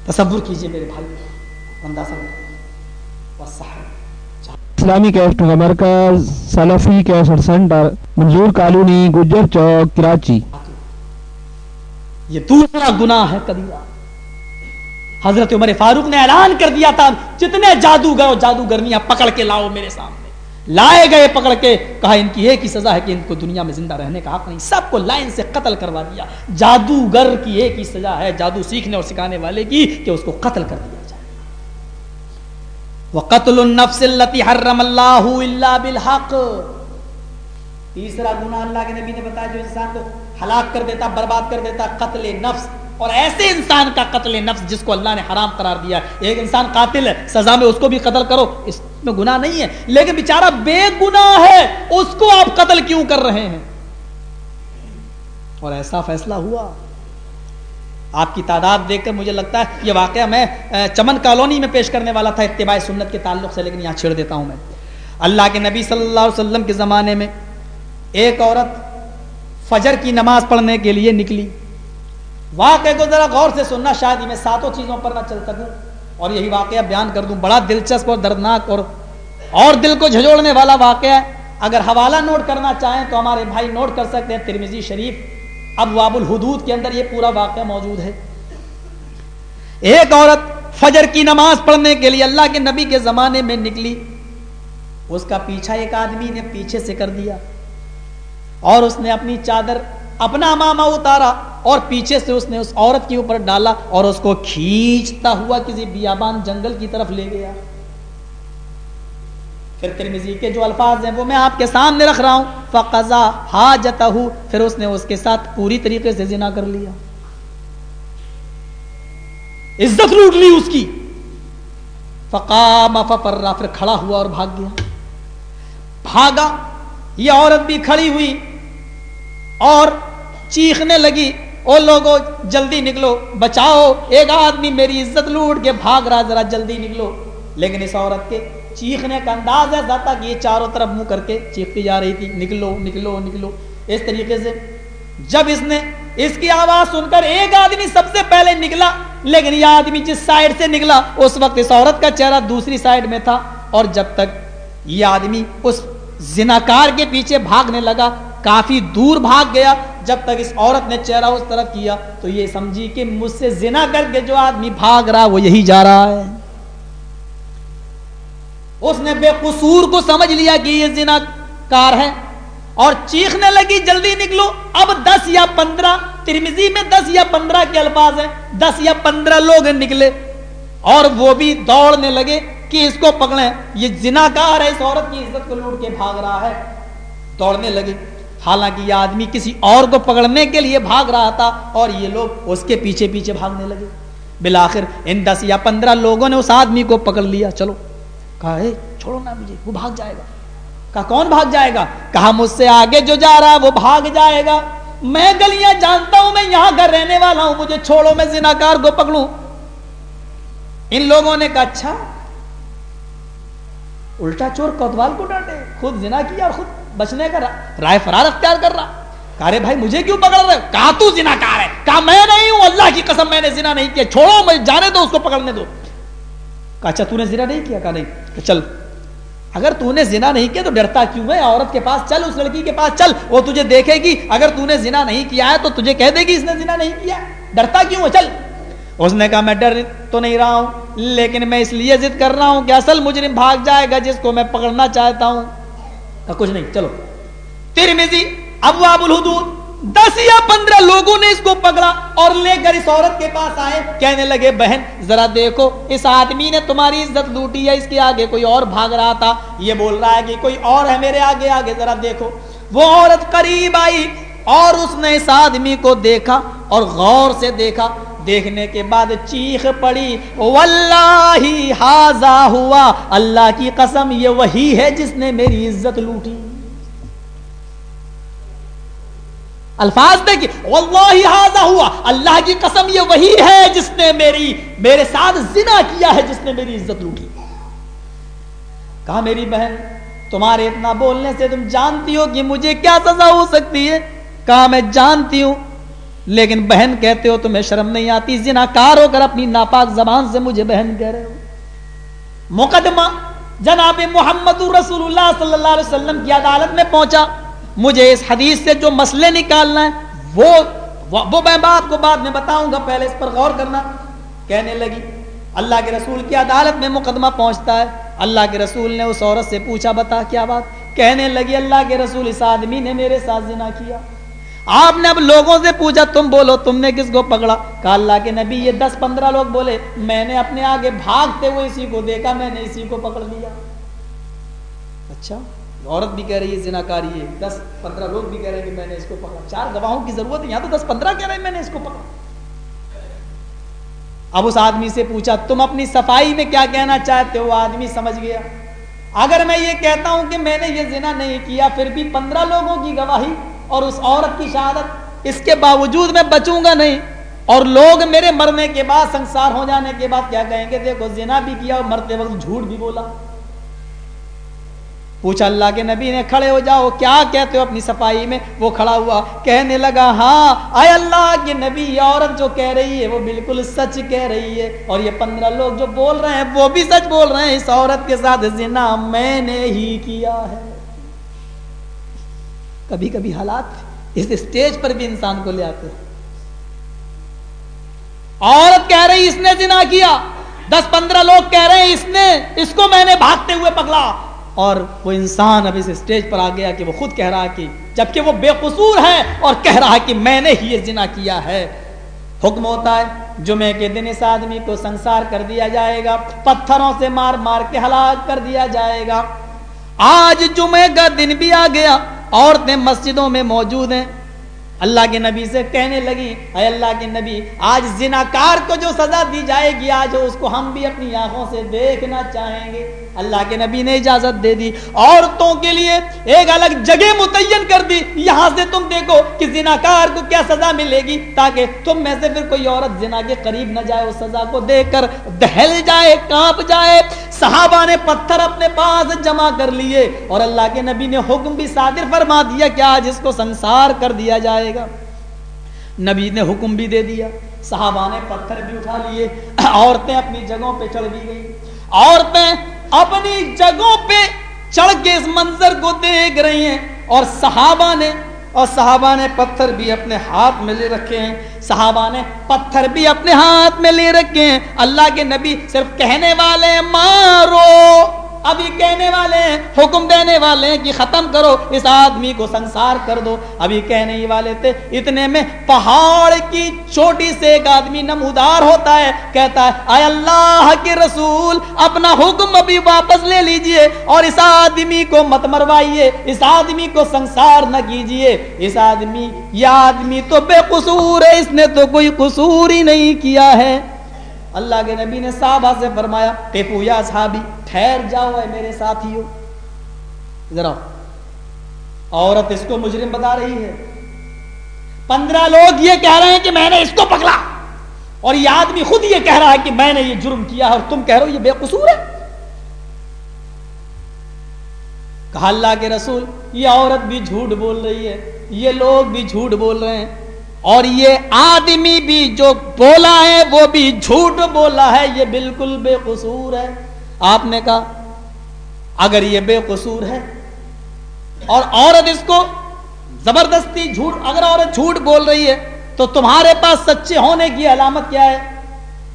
تصور کیجیے میرے بھائی اندازہ اسلامی کیسٹ کا مرکز، سلفی cassette centre, Manzoor colony, Gujjar Chowk, Karachi. یہ دوسرا گناہ ہے کبیرہ حضرت عمر فاروق نے اعلان کر دیا تھا، جتنے جادوگر اور جادوگرنیاں پکڑ کے لاؤ میرے سامنے۔ لائے گئے پکڑ کے، کہا، ان کی ایک ہی سزا ہے کہ ان کو دنیا میں زندہ رہنے کا حق نہیں۔ سب کو لائن سے قتل کروا دیا۔ جادوگر کی ایک ہی سزا ہے، جادو سیکھنے اور سکھانے والے کی، کہ اس کو قتل کر دیا جائے۔ وقتل النفس التي حرم اللہ الا بالحق. تیسرا گناہ اللہ کے نبی نے بتایا، جو انسان کو ہلاک کر دیتا، برباد کر دیتا، قتل نفس، اور ایسے انسان کا قتل نفس جس کو اللہ نے حرام قرار دیا ایک انسان قاتل ہے، سزا میں اس کو بھی قتل کرو، اس میں گناہ نہیں ہے، لیکن بیچارہ بے گناہ ہے، اس کو آپ قتل کیوں کر رہے ہیں؟ اور ایسا فیصلہ ہوا۔ آپ کی تعداد دیکھ کر مجھے لگتا ہے یہ واقعہ میں چمن کالونی میں پیش کرنے والا تھا اتباع سنت کے تعلق سے، لیکن یہاں چھڑ دیتا ہوں میں۔ اللہ کے نبی صلی اللہ علیہ وسلم کے زمانے میں ایک عورت فجر کی نماز پڑھنے کے لیے نکلی۔ واقعے کو ذرا غور سے سننا، شاید میں ساتوں چیزوں پر نہ چل سکوں اور یہی واقعہ بیان کر دوں۔ بڑا دلچسپ اور دردناک اور اور دل کو جھجوڑنے والا واقعہ ہے۔ اگر حوالہ نوٹ کرنا چاہیں تو ہمارے بھائی نوٹ کر سکتے ہیں ترمیزی شریف اب واب الحدود کے اندر یہ پورا واقعہ موجود ہے۔ ایک عورت فجر کی نماز پڑھنے کے لیے اللہ کے نبی کے زمانے میں نکلی۔ اس کا پیچھا ایک آدمی نے پیچھے سے کر دیا اور اس نے اپنی چادر اپنا ماما اتارا اور پیچھے سے اس نے اس عورت کے اوپر ڈالا اور اس کو کھینچتا ہوا کسی بیابان جنگل کی طرف لے گیا۔ پھر ترمیزی کے جو الفاظ ہیں وہ میں آپ کے سامنے رکھ رہا ہوں۔ فقضا ہا پھر اس نے اس کے ساتھ پوری طریقے سے زنا کر لیا۔ عزت لوٹ لی اس کی۔ فقام ففرا پھر کھڑا ہوا اور بھاگ گیا۔ بھاگا، یہ عورت بھی کھڑی ہوئی اور چیخنے لگی، او لوگو، جلدی نکلو، بچاؤ، ایک آدمی میری عزت لوٹ کے بھاگ رہا، ذرا جلدی نکلو۔ لیکن اس عورت کے چیخنے کا انداز ایسا تھا کہ یہ چاروں طرف منہ کر کے چیختی جا رہی تھی۔ نکلو نکلو نکلو۔ اس طریقے سے جب اس نے اس کی آواز سن کر ایک آدمی سب سے پہلے نکلا، لیکن یہ آدمی جس سائڈ سے نکلا، اس وقت اس عورت کا چہرہ دوسری سائڈ میں تھا۔ اور جب تک یہ آدمی اس زناکار کے پیچھے بھاگنے لگا، کافی دور بھاگ گیا۔ جب تک اس عورت نے چہرہ اس طرف کیا، تو یہ سمجھی کہ مجھ سے زنا کر کے جو آدمی بھاگ رہا، وہ یہی جا رہا ہے۔ اس نے بے قصور کو سمجھ لیا کہ یہ زنا کار ہے اور چیخنے لگی، جلدی نکلو۔ اب دس یا پندرہ ترمیزی میں دس یا پندرہ کے الفاظ ہیں۔ دس یا پندرہ لوگ نکلے اور وہ بھی دوڑنے لگے کہ اس کو پکڑیں۔ یہ زنا کار ہے، اس عورت کی عزت کو لوٹ کے بھاگ رہا ہے۔ دوڑنے لگے۔ حالانکہ یہ آدمی کسی اور کو پکڑنے کے لیے بھاگ رہا تھا اور یہ لوگ اس کے پیچھے پیچھے بھاگنے لگے۔ بلاخر ان دس یا پندرہ لوگوں نے اس آدمی کو پکڑ لیا۔ چلو۔ کہا چھوڑو نا مجھے، وہ بھاگ جائے گا۔ کہا، کون بھاگ جائے گا؟ کہا، مجھ سے آگے جو جا رہا وہ بھاگ جائے گا۔ میں گلیاں جانتا ہوں، میں یہاں گھر رہنے والا ہوں، مجھے چھوڑو، میں زناکار کو پکڑوں۔ ان لوگوں نے کہا اچھا۔ الٹا چور کوتوال کو ڈانٹے، خود زنا کیا اور خود بچنے کا رائے فرار اختیار کر رہا۔ کہا بھائی، مجھے کیوں پکڑ رہے کہا، تو زنا کار ہے۔ کہا، میں نہیں ہوں، اللہ کی قسم میں نے زنا نہیں کیا، چھوڑو میں جانے دو، اس کو پکڑنے دو۔ کہا اچھا تو نے زنا نہیں کیا؟ کہا، نہیں۔ کہ چل۔ اگر تو نے زنا نہیں کیا تو ڈرتا کیوں؟ ہے عورت کے پاس چل، اس لڑکی کے پاس چل۔ وہ تجھے دیکھے گی۔ اگر تو نے زنا نہیں کیا ہے تو تجھے کہہ دے گی اس نے زنا نہیں کیا ڈرتا کیوں ہے؟ چل۔ اس نے کہا، میں ڈر تو نہیں رہا ہوں، لیکن میں اس لیے ضد کر رہا ہوں کہ اصل مجرم بھاگ جائے گا جس کو میں پکڑنا چاہتا ہوں۔ کہا، کچھ نہیں، چلو۔ ترمیزی ابواب الحدود۔ دس یا پندرہ لوگوں نے اس کو پکڑا اور لے کر اس عورت کے پاس آئے۔ کہنے لگے، بہن، ذرا دیکھو، اس آدمی نے تمہاری عزت لوٹی ہے، اس کے آگے کوئی اور بھاگ رہا تھا۔ یہ بول رہا ہے کہ کوئی اور ہے میرے آگے آگے ذرا دیکھو۔ وہ عورت قریب آئی اور اس نے اس آدمی کو دیکھا اور غور سے دیکھا۔ دیکھنے کے بعد چیخ پڑی واللہ حاضا ہوا، اللہ کی قسم، یہ وہی ہے جس نے میری عزت لوٹی۔ الفاظ دیکھیے واللہ ہوا، اللہ کی قسم یہ وہی ہے جس نے میری، میرے ساتھ زنا کیا ہے جس نے میری عزت لوٹی۔ کہا میری بہن، تمہارے اتنا بولنے سے تم جانتی ہو کہ مجھے کیا سزا ہو سکتی ہے؟ کہا میں جانتی ہوں، لیکن بہن کہتے ہو تمہیں شرم نہیں آتی زنا کار ہو کر اپنی ناپاک زبان سے مجھے بہن کہہ رہے ہو۔ مقدمہ جناب محمد رسول اللہ صلی اللہ علیہ وسلم کی عدالت میں پہنچا۔ مجھے اس حدیث سے جو مسئلے نکالنا ہے، وہ وہ میں بات کو بعد میں بتاؤں گا، پہلے اس پر غور کرنا۔ کہنے لگی، اللہ کے رسول کی عدالت میں مقدمہ پہنچتا ہے۔ اللہ کے رسول نے اس عورت سے پوچھا، بتا، کیا بات؟ کہنے لگی، اللہ کے رسول اس آدمی نے میرے ساتھ زنا کیا۔ آپ نے اب لوگوں سے پوچھا، تم بولو، تم نے کس کو پکڑا؟ کہا، اللہ کے نبی، یہ دس پندرہ لوگ بولے، میں نے اپنے آگے بھاگتے ہوئے اسی کو دیکھا، میں نے اسی کو پکڑ لیا۔ اچھا۔ عورت بھی کہہ رہی ہے زنا کاری ہے، دس پندرہ لوگ بھی کہہ رہے ہیں کہ میں نے اس کو پکڑا۔ چار گواہوں کی ضرورت ہے، یہاں تو دس پندرہ کہہ رہے ہیں، میں نے اس کو پکڑا۔ اب اس آدمی سے پوچھا، تم اپنی صفائی میں کیا کہنا چاہتے ہو؟ آدمی سمجھ گیا۔ اگر میں یہ کہتا ہوں کہ میں نے یہ زنا نہیں کیا، پھر بھی پندرہ لوگوں کی گواہی اور اس عورت کی شہادت، اس کے باوجود میں بچوں گا نہیں۔ اور لوگ میرے مرنے کے بعد، سنسار ہو جانے کے بعد کیا کہیں گے؟ دیکھو، زنا بھی کیا اور مرتے وقت جھوٹ بھی بولا۔ پوچھا اللہ کے نبی نے کھڑے ہو جاؤ، کیا کہتے ہو اپنی صفائی میں؟ وہ کھڑا ہوا کہنے لگا ہاں اے اللہ کے نبی، یہ عورت جو کہہ رہی ہے وہ بالکل سچ کہہ رہی ہے۔ اور یہ پندرہ لوگ جو بول رہے ہیں، وہ بھی سچ بول رہے ہیں، اس عورت کے ساتھ زنا میں نے ہی کیا ہے۔ کبھی کبھی حالات اس اسٹیج پر بھی انسان کو لے آتے ہیں۔ عورت کہہ رہی، اس نے زنا کیا۔ دس پندرہ لوگ کہہ رہے ہیں، اس نے، اس کو میں نے بھاگتے ہوئے پکڑا۔ اور وہ انسان اب اس اسٹیج پر آ گیا کہ وہ خود کہہ رہا کہ جبکہ وہ بے قصور ہے اور کہہ رہا ہے کہ میں نے ہی یہ زنا کیا ہے۔ حکم ہوتا ہے، جمعے کے دن اس آدمی کو سنسار کر دیا جائے گا، پتھروں سے مار مار کے ہلاک کر دیا جائے گا۔ آج جمعے کا دن بھی آ گیا، عورتیں مسجدوں میں موجود ہیں۔ اللہ کے نبی سے کہنے لگی، اے اللہ کے نبی، آج زناکار کو جو سزا دی جائے گی، آج اس کو ہم بھی اپنی آنکھوں سے دیکھنا چاہیں گے۔ اللہ کے نبی نے اجازت دے دی، عورتوں کے لیے ایک الگ جگہ متعین کر دی۔ یہاں سے تم دیکھو کہ زناکار کو کیا سزا ملے گی، تاکہ تم میں سے پھر کوئی عورت زنا کے قریب نہ جائے، اس سزا کو دیکھ کر دہل جائے، کانپ جائے۔ صحابہ نے پتھر اپنے پاس جمع کر لیے اور اللہ کے نبی نے حکم بھی صادر فرما دیا کہ آج اس کو سنسار کر دیا جائے گا۔ نبی نے حکم بھی دے دیا۔ صحابہ نے پتھر بھی اٹھا لیے۔ عورتیں اپنی جگہوں پہ چڑھ بھی گئی عورتیں اپنی جگہوں پہ چڑھ کے اس منظر کو دیکھ رہی ہیں اور صحابہ نے اور صحابہ نے پتھر بھی اپنے ہاتھ میں لے رکھے ہیں صحابہ نے پتھر بھی اپنے ہاتھ میں لے رکھے ہیں اللہ کے نبی صرف کہنے والے مارو۔ ابھی کہنے والے ہیں، حکم دینے والے ہیں کہ ختم کرو، اس آدمی کو سنسار کر دو۔ ابھی کہنے ہی والے تھے، اتنے میں پہاڑ کی چھوٹی سے ایک آدمی نمودار ہوتا ہے، کہتا ہے، اے اللہ کے رسول، اپنا حکم ابھی واپس لے لیجیے اور اس آدمی کو مت مروائیے، اس آدمی کو سنسار نہ کیجیے۔ اس آدمی، یہ آدمی تو بے قصور ہے، اس نے تو کوئی قصور ہی نہیں کیا ہے۔ اللہ کے نبی نے صحابہ سے فرمایا ٹیپو یا صحابی، ٹھہر جاؤ اے میرے ساتھیو ذرا عورت اس کو مجرم بتا رہی ہے۔ پندرہ لوگ یہ کہہ رہے ہیں کہ میں نے اس کو پکڑا۔ اور یہ آدمی خود یہ کہہ رہا ہے کہ میں نے یہ جرم کیا اور تم کہہ رہے ہو یہ بے قصور ہے۔ کہا اللہ کے رسول، یہ عورت بھی جھوٹ بول رہی ہے، یہ لوگ بھی جھوٹ بول رہے ہیں۔ اور یہ آدمی بھی جو بولا ہے وہ بھی جھوٹ بولا ہے، یہ بالکل بے قصور ہے۔ آپ نے کہا، اگر یہ بے قصور ہے اور عورت اس کو زبردستی جھوٹ، اگر عورت جھوٹ بول رہی ہے تو تمہارے پاس سچے ہونے کی علامت کیا ہے؟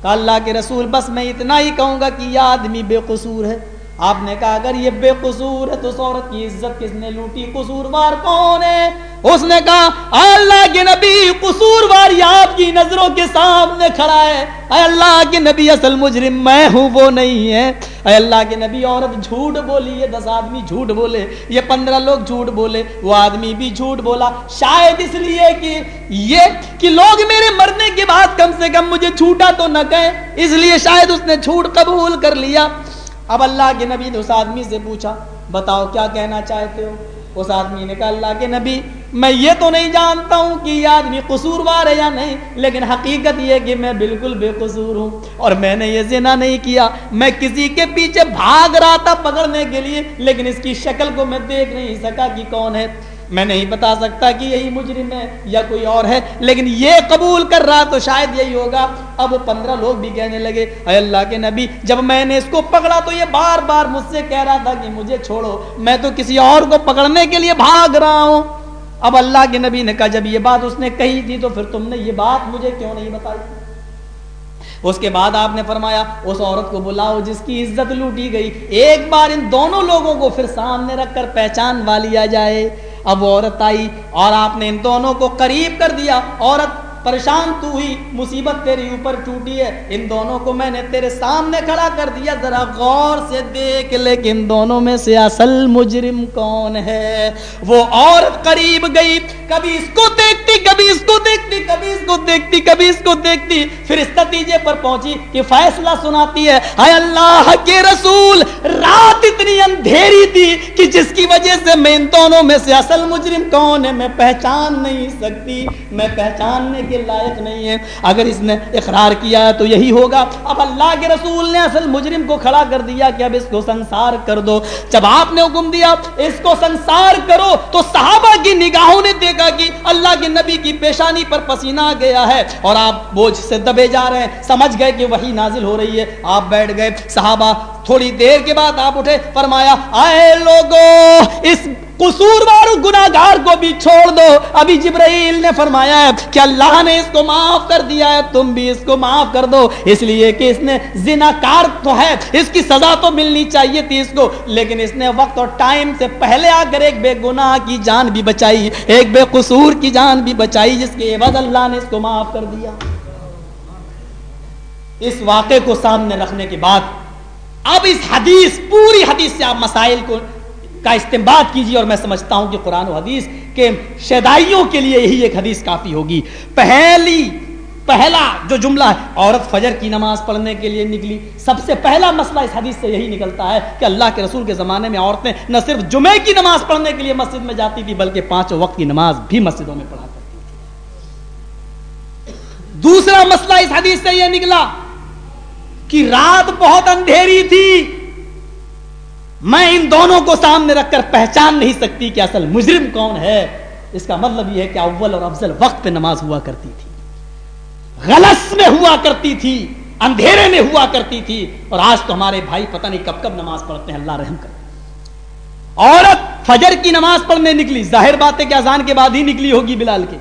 کہا، اللہ کے رسول، بس میں اتنا ہی کہوں گا کہ یہ آدمی بے قصور ہے۔ آپ نے کہا اگر یہ بے قصور ہے تو اس عورت کی عزت کس نے لوٹی؟ قصوروار کون ہے؟ اس نے کہا، اللہ کے نبی قصوروار آپ کی نظروں کے سامنے کھڑا ہے۔ اے اللہ کے نبی، اصل مجرم میں ہوں، وہ نہیں ہے۔ اے اللہ کے نبی، عورت جھوٹ بولی یہ دس آدمی جھوٹ بولے۔ یہ پندرہ لوگ جھوٹ بولے، وہ آدمی بھی جھوٹ بولا۔ شاید اس لیے کہ یہ کہ لوگ میرے مرنے کے بعد کم سے کم مجھے جھوٹا تو نہ کہیں، اس لیے شاید اس نے جھوٹ قبول کر لیا۔ اب اللہ کے نبی نے اس آدمی سے پوچھا، بتاؤ کیا کہنا چاہتے ہو؟ اس آدمی نے کہا، اللہ کے نبی، میں یہ تو نہیں جانتا ہوں کہ یہ آدمی قصوروار ہے یا نہیں، لیکن حقیقت یہ کہ میں بالکل بے قصور ہوں اور میں نے یہ زنا نہیں کیا۔ میں کسی کے پیچھے بھاگ رہا تھا پکڑنے کے لیے، لیکن اس کی شکل کو میں دیکھ نہیں سکا کہ کون ہے۔ میں نہیں بتا سکتا کہ یہی مجرم ہے یا کوئی اور ہے، لیکن یہ قبول کر رہا تو شاید یہی ہوگا۔ اب پندرہ لوگ بھی کہنے لگے، اے اللہ کے نبی، جب میں نے اس کو پکڑا تو یہ بار بار مجھ سے کہہ رہا تھا کہ مجھے چھوڑو، میں تو کسی اور کو پکڑنے کے لیے بھاگ رہا ہوں۔ اب اللہ کے نبی نے کہا، جب یہ بات اس نے کہی تھی تو پھر تم نے یہ بات مجھے کیوں نہیں بتائی؟ اس کے بعد آپ نے فرمایا، اس عورت کو بلاؤ جس کی عزت لوٹی گئی۔ ایک بار ان دونوں لوگوں کو پھر سامنے رکھ کر پہچان والیا جائے۔ اب وہ عورت آئی اور آپ نے ان دونوں کو قریب کر دیا۔ عورت پریشان تو ہوئی مصیبت تیری اوپر ٹوٹی ہے۔ ان دونوں کو میں نے تیرے سامنے کھڑا کر دیا۔ ذرا غور سے دیکھ لیکن دونوں میں سے اصل مجرم کون ہے۔ وہ عورت قریب گئی، کبھی اس کو دیکھتی، کبھی اس کو دیکھتی، کبھی اس کو دیکھتی، کبھی اس کو دیکھتی۔ پھر اس نتیجے پر پہنچی کہ فیصلہ سناتی ہے اے اللہ کے رسول، رات اتنی اندھیری تھی کہ جس کی وجہ سے میں ان دونوں میں سے اصل مجرم کون ہے، میں پہچان نہیں سکتی۔ میں پہچاننے کے لائق نہیں ہے۔ اگر اس نے اقرار کیا تو یہی ہوگا۔ اب اللہ کے رسول نے اصل مجرم کو کھڑا کر دیا کہ اب اس کو سنسار کر دو۔ جب آپ نے حکم دیا اس کو سنسار کرو تو صحابہ کی نگاہوں نے دیکھا کہ اللہ کے نبی کی پیشانی پر پسینہ گیا ہے اور آپ بوجھ سے دبے جا رہے ہیں۔ سمجھ گئے کہ وہی نازل ہو رہی ہے۔ آپ بیٹھ گئے۔ صحابہ تھوڑی دیر کے بعد آپ اٹھے۔ فرمایا، آئے لوگو، اس قصور وارو گناہگار کو بھی چھوڑ دو۔ ابھی جبرائیل نے فرمایا ہے کہ اللہ نے اس کو معاف کر دیا ہے، تم بھی اس کو معاف کر دو۔ اس لیے کہ اس نے زناکار تو ہے، اس کی سزا تو ملنی چاہیے تھی اس کو۔ لیکن اس نے وقت اور ٹائم سے پہلے آ کر ایک بے گناہ کی جان بھی بچائی، ایک بے قصور کی جان بھی بچائی، جس کے عوض اللہ نے اس کو معاف کر دیا۔ اس واقعے کو سامنے رکھنے کے بعد، اب اس حدیث، پوری حدیث سے آپ مسائل کو کا استعمال کیجیے اور میں سمجھتا ہوں کہ قرآن و حدیث کے شیدائیوں کے لیے یہی ایک حدیث کافی ہوگی۔ پہلی، پہلا جو جملہ ہے، عورت فجر کی نماز پڑھنے کے لیے نکلی۔ سب سے پہلا مسئلہ اس حدیث سے یہی نکلتا ہے کہ اللہ کے رسول کے زمانے میں عورتیں نہ صرف جمعے کی نماز پڑھنے کے لیے مسجد میں جاتی تھی، بلکہ پانچ وقت کی نماز بھی مسجدوں میں پڑھا کرتی تھی۔ دوسرا مسئلہ اس حدیث سے یہ نکلا کہ رات بہت اندھیری تھی۔ میں ان دونوں کو سامنے رکھ کر پہچان نہیں سکتی کہ اصل مجرم کون ہے۔ اس کا مطلب یہ ہے کہ اول اور افضل وقت پہ نماز ہوا کرتی تھی۔ غلط میں ہوا کرتی تھی، اندھیرے میں ہوا کرتی تھی۔ اور آج تو ہمارے بھائی پتہ نہیں کب کب نماز پڑھتے ہیں، اللہ رحم کر عورت فجر کی نماز پڑھنے نکلی، ظاہر بات ہے کہ اذان کے بعد ہی نکلی ہوگی بلال کے۔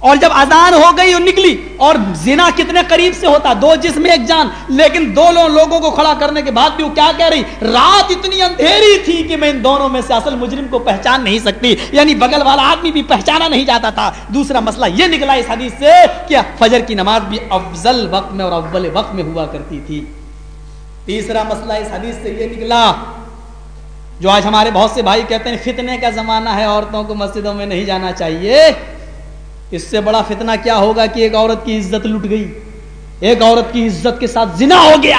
اور جب اذان ہو گئی اور نکلی، اور زنا کتنے قریب سے ہوتا، دو جسم، ایک جان، لیکن دو لوگوں کو کھڑا کرنے کے بعد بھی وہ کیا کہہ رہی؟ رات اتنی اندھیری تھی کہ میں ان دونوں میں سے اصل مجرم کو پہچان نہیں سکتی یعنی بغل والا آدمی بھی پہچانا نہیں جاتا تھا۔ دوسرا مسئلہ یہ نکلا اس حدیث سے کہ فجر کی نماز بھی افضل وقت میں اور اول وقت میں ہوا کرتی تھی۔ تیسرا مسئلہ اس حدیث سے یہ نکلا جو آج ہمارے بہت سے بھائی کہتے ہیں، فتنے کا زمانہ ہے، عورتوں کو مسجدوں میں نہیں جانا چاہیے۔ اس سے بڑا فتنہ کیا ہوگا کہ ایک عورت کی عزت لٹ گئی؟ ایک عورت کی عزت کے ساتھ زنا ہو گیا۔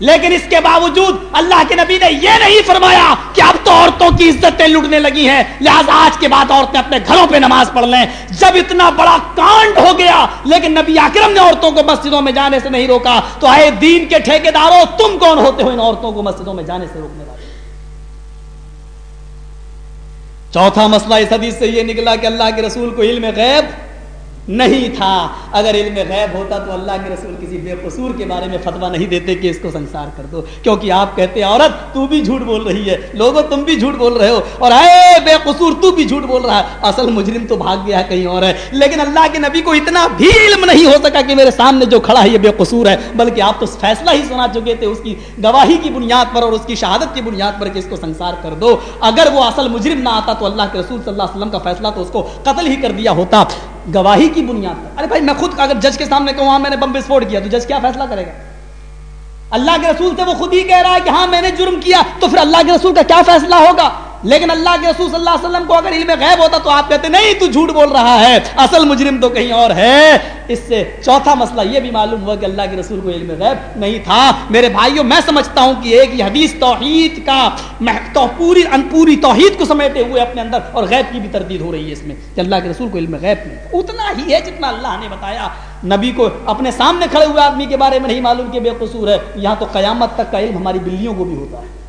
لیکن اس کے باوجود اللہ کے نبی نے یہ نہیں فرمایا کہ اب تو عورتوں کی عزتیں لٹنے لگی ہیں، لہذا آج کے بعد عورتیں اپنے گھروں پہ نماز پڑھ لیں۔ جب اتنا بڑا کانڈ ہو گیا، لیکن نبی اکرم نے عورتوں کو مسجدوں میں جانے سے نہیں روکا۔ تو آئے دین کے ٹھیکے داروں تم کون ہوتے ہو ان عورتوں کو مسجدوں میں جانے سے روکنے والے؟ چوتھا مسئلہ اس حدیث سے یہ نکلا کہ اللہ کے رسول کو علم غیب نہیں تھا۔ اگر علم غیب ہوتا تو اللہ کے رسول کسی بے قصور کے بارے میں فتوا نہیں دیتے کہ اس کو سنسار کر دو۔ کیونکہ آپ کہتے ہیں، عورت، تو بھی جھوٹ بول رہی ہے۔ لوگوں، تم بھی جھوٹ بول رہے ہو۔ اور اے بے قصور، تو بھی جھوٹ بول رہا ہے۔ اصل مجرم تو بھاگ گیا ہے، کہیں اور ہے۔ لیکن اللہ کے نبی کو اتنا بھی علم نہیں ہو سکا کہ میرے سامنے جو کھڑا ہے، یہ بے قصور ہے۔ بلکہ آپ تو فیصلہ ہی سنا چکے تھے، اس کی گواہی کی بنیاد پر اور اس کی شہادت کی بنیاد پر کہ اس کو سنسار کر دو۔ اگر وہ اصل مجرم نہ آتا تو اللہ کے رسول صلی اللہ علیہ وسلم کا فیصلہ تو اس کو قتل ہی کر دیا ہوتا۔ گواہی کی بنیاد پر۔ ارے بھائی، میں خود اگر جج کے سامنے کہوں ہاں میں نے بم وسفوٹ کیا، تو جج کیا فیصلہ کرے گا؟ اللہ کے رسول سے وہ خود ہی کہہ رہا ہے کہ ہاں میں نے جرم کیا، تو پھر اللہ کے رسول کا کیا فیصلہ ہوگا؟ لیکن اللہ کے رسول صلی اللہ علیہ وسلم کو اگر علم غیب ہوتا تو آپ کہتے نہیں، تو جھوٹ بول رہا ہے۔ اصل مجرم تو کہیں اور ہے۔ اس سے چوتھا مسئلہ یہ بھی معلوم ہوا کہ اللہ کے رسول کو علم غیب نہیں تھا۔ میرے بھائیوں، میں سمجھتا ہوں کہ ایک یہ حدیث توحید کا تو پوری ان پوری توحید کو سمیٹے ہوئے اپنے اندر اور غیب کی بھی تردید ہو رہی ہے اس میں کہ اللہ کے رسول کو علم غیب نہیں اتنا ہی ہے جتنا اللہ نے بتایا۔ نبی کو اپنے سامنے کھڑے ہوئے آدمی کے بارے میں نہیں معلوم کہ بے قصور ہے۔ یہاں تو قیامت تک کا علم ہماری بلیوں کو بھی ہوتا ہے۔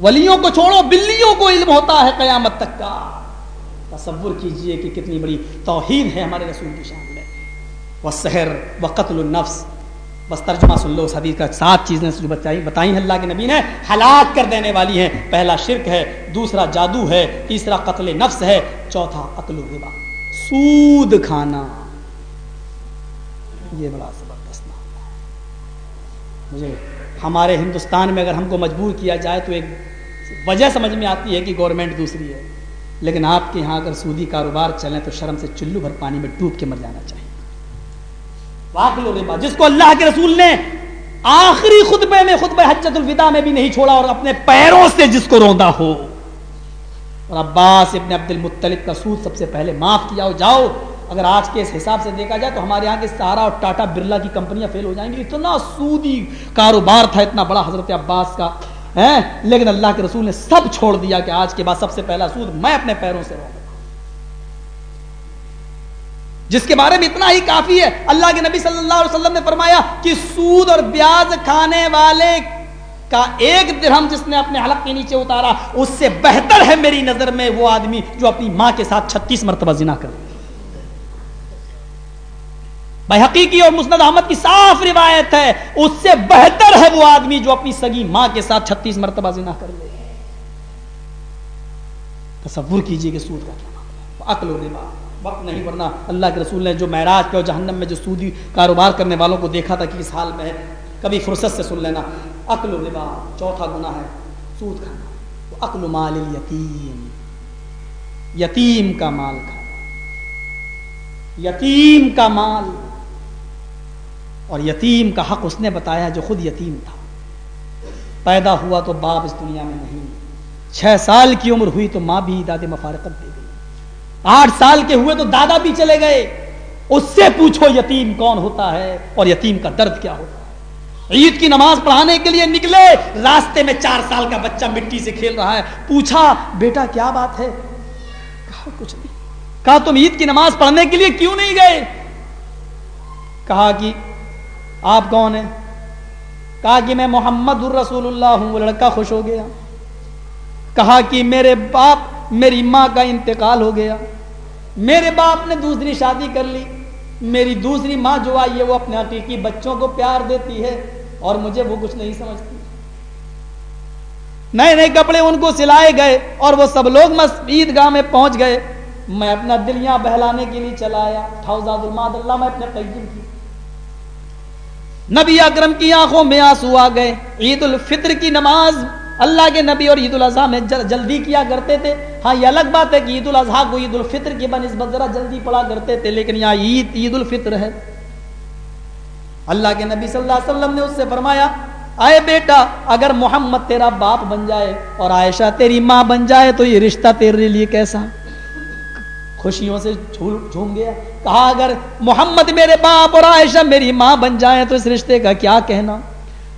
ولیوں کو چھوڑو، بلیوں کو علم ہوتا ہے قیامت تک کا۔ تصور کیجیے کہ کتنی بڑی توہین ہے ہمارے رسول کی شان میں۔ وہ سحر و قتل النفس۔ بس ترجمہ سن لو، اس حدیث کا سات چیزیں جو بتائی بتائی اللہ کے نبی نے، ہلاک کر دینے والی ہیں۔ پہلا شرک ہے، دوسرا جادو ہے، تیسرا قتل نفس ہے، چوتھا قتل الربا۔ سود کھانا۔ یہ بڑا زبردست معاملہ ہے۔ مجھے ہمارے ہندوستان میں اگر ہم کو مجبور کیا جائے تو ایک وجہ سمجھ میں آتی ہے کہ گورنمنٹ دوسری ہے۔ لیکن آپ کے یہاں اگر سودی کاروبار چلیں تو شرم سے چلو بھر پانی میں ڈوب کے مر جانا چاہیے۔ ربا جس کو اللہ کے رسول نے آخری خطبے میں خطبہ حجت الوداع میں بھی نہیں چھوڑا اور اپنے پیروں سے جس کو روندا ہو۔ اور عباس ابن عبد المطلب کا سود سب سے پہلے معاف کیا۔ ہو جاؤ، اگر آج کے اس حساب سے دیکھا جائے تو ہمارے یہاں کے سارا اور ٹاٹا برلا کی کمپنیاں فیل ہو جائیں گی۔ اتنا سودی کاروبار تھا، اتنا بڑا حضرت عباس کا۔ لیکن اللہ کے رسول نے سب چھوڑ دیا کہ آج کے بعد سب سے پہلا سود میں اپنے پیروں سے رہوں جس کے بارے میں اتنا ہی کافی ہے، اللہ کے نبی صلی اللہ علیہ وسلم نے فرمایا کہ سود اور بیاض کھانے والے کا ایک درہم جس نے اپنے حلق کے نیچے اتارا، اس سے بہتر ہے میری نظر میں وہ آدمی جو اپنی ماں کے ساتھ چھتیس مرتبہ زنا کر حقیقی اور مسند احمد کی صاف روایت ہے، اس سے بہتر ہے وہ آدمی جو اپنی سگی ماں کے ساتھ چھتیس مرتبہ زنا کر لے۔ تصور کیجیے کہ سود کا کیا عقل و ربا وقت نہیں، ورنہ اللہ کے رسول نے جو معراج پہ اور جہنم میں جو سودی کاروبار کرنے والوں کو دیکھا تھا کہ اس حال میں ہے، کبھی فرصت سے سن لینا۔ عقل و ربا چوتھا گناہ ہے سود کھانا۔ عقل مال یتیم یتیم کا مال کھانا۔ یتیم کا مال۔ اور یتیم کا حق اس نے بتایا جو خود یتیم تھا۔ پیدا ہوا تو باپ اس دنیا میں نہیں۔ چھ سال کی عمر ہوئی تو ماں بھی داد مفارقت دے گئی۔ آٹھ سال کے ہوئے تو دادا بھی چلے گئے۔ اس سے پوچھو یتیم کون ہوتا ہے اور یتیم کا درد کیا ہوتا ہے۔ عید کی نماز پڑھانے کے لیے نکلے۔ راستے میں چار سال کا بچہ مٹی سے کھیل رہا ہے۔ پوچھا، بیٹا، کیا بات ہے؟ کہا، کچھ نہیں۔ کہا، تم عید کی نماز پڑھنے کے لیے کیوں نہیں گئے؟ کہا کہ آپ کون ہیں؟ کہا کہ میں محمد الرسول اللہ ہوں، وہ لڑکا خوش ہو گیا۔ کہا کہ میرے باپ میری ماں کا انتقال ہو گیا۔ میرے باپ نے دوسری شادی کر لی۔ میری دوسری ماں جو آئی ہے، وہ اپنے حقیقی بچوں کو پیار دیتی ہے اور مجھے وہ کچھ نہیں سمجھتی۔ نئے نئے کپڑے ان کو سلائے گئے اور وہ سب لوگ عید گاہ میں پہنچ گئے۔ میں اپنا دل یہاں بہلانے کے لیے چلا آیا۔ الماد اللہ، میں اپنے قیم کی۔ نبی اکرم کی آنکھوں میں آنسو آ گئے۔ عید الفطر کی نماز اللہ کے نبی اور عید الاضحیٰ میں جلدی کیا کرتے تھے۔ ہاں یہ الگ بات ہے کہ عید الاضحیٰ کو عید الفطر کی بنسبت ذرا جلدی پڑا کرتے تھے، لیکن یہاں عید عید الفطر ہے۔ اللہ کے نبی صلی اللہ علیہ وسلم نے اس سے فرمایا آئے بیٹا، اگر محمد تیرا باپ بن جائے اور عائشہ تیری ماں بن جائے تو یہ رشتہ تیرے لیے کیسا؟ خوشیوں سے جھوم گیا۔ کہا، اگر محمد میرے باپ اور عائشہ میری ماں بن جائیں تو اس رشتے کا کیا کہنا؟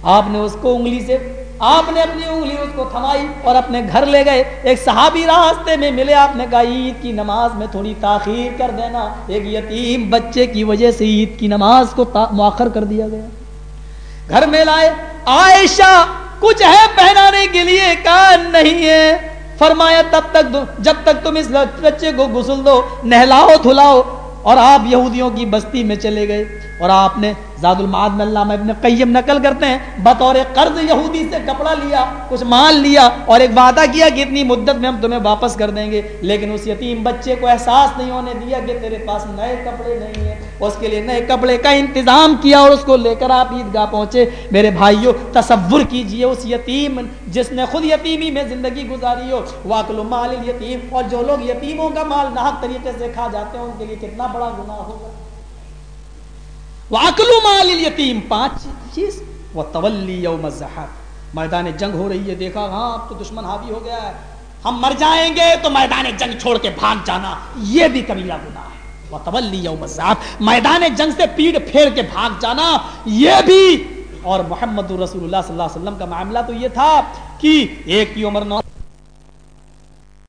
آپ نے اس کو انگلی سے آپ نے اپنی انگلی اس کو تھمائی اور اپنے گھر لے گئے۔ ایک صحابی راستے میں ملے، آپ نے کہا، عید کی نماز میں تھوڑی تاخیر کر دینا۔ ایک یتیم بچے کی وجہ سے عید کی نماز کو مؤخر کر دیا گیا۔ گھر میں لائے، عائشہ، کچھ ہے پہنانے کے لیے؟ کہا، نہیں ہے۔ فرمایا، تب تک جب تک تم اس بچے کو گسل دو، نہلاؤ، دھلاؤ، اور آپ یہودیوں کی بستی میں چلے گئے۔ اور آپ نے زاد المعاد میں اللہ ابن قیم نقل کرتے ہیں، بطور قرض یہودی سے کپڑا لیا، کچھ مال لیا اور ایک وعدہ کیا کہ اتنی مدت میں ہم تمہیں واپس کر دیں گے، لیکن اس یتیم بچے کو احساس نہیں ہونے دیا کہ تیرے پاس نئے کپڑے نہیں ہیں۔ اس کے لیے نئے کپڑے کا انتظام کیا اور اس کو لے کر آپ عیدگاہ پہنچے۔ میرے بھائیوں تصور کیجیے اس یتیم جس نے خود یتیمی میں زندگی گزاری ہو۔ واقل مال یتیم اور جو لوگ یتیموں کا مال ناحق طریقے سے کھا جاتے ہیں، ان کے لیے کتنا بڑا گناہ ہوگا۔ واکلو مال یتیم پانچ چیز۔ وہ تولی یوم میدان جنگ ہو رہی ہے، دیکھا ہاں اب تو دشمن حاوی ہو گیا ہے۔ ہم مر جائیں گے تو میدان جنگ چھوڑ کے بھاگ جانا، یہ بھی کبیرہ گناہ ہے۔ وتولی یوم الزحف میدان جنگ سے پیڑ پھیر کے بھاگ جانا، یہ بھی۔ اور محمد رسول اللہ صلی اللہ علیہ وسلم کا معاملہ تو یہ تھا کہ ایک کی عمر نو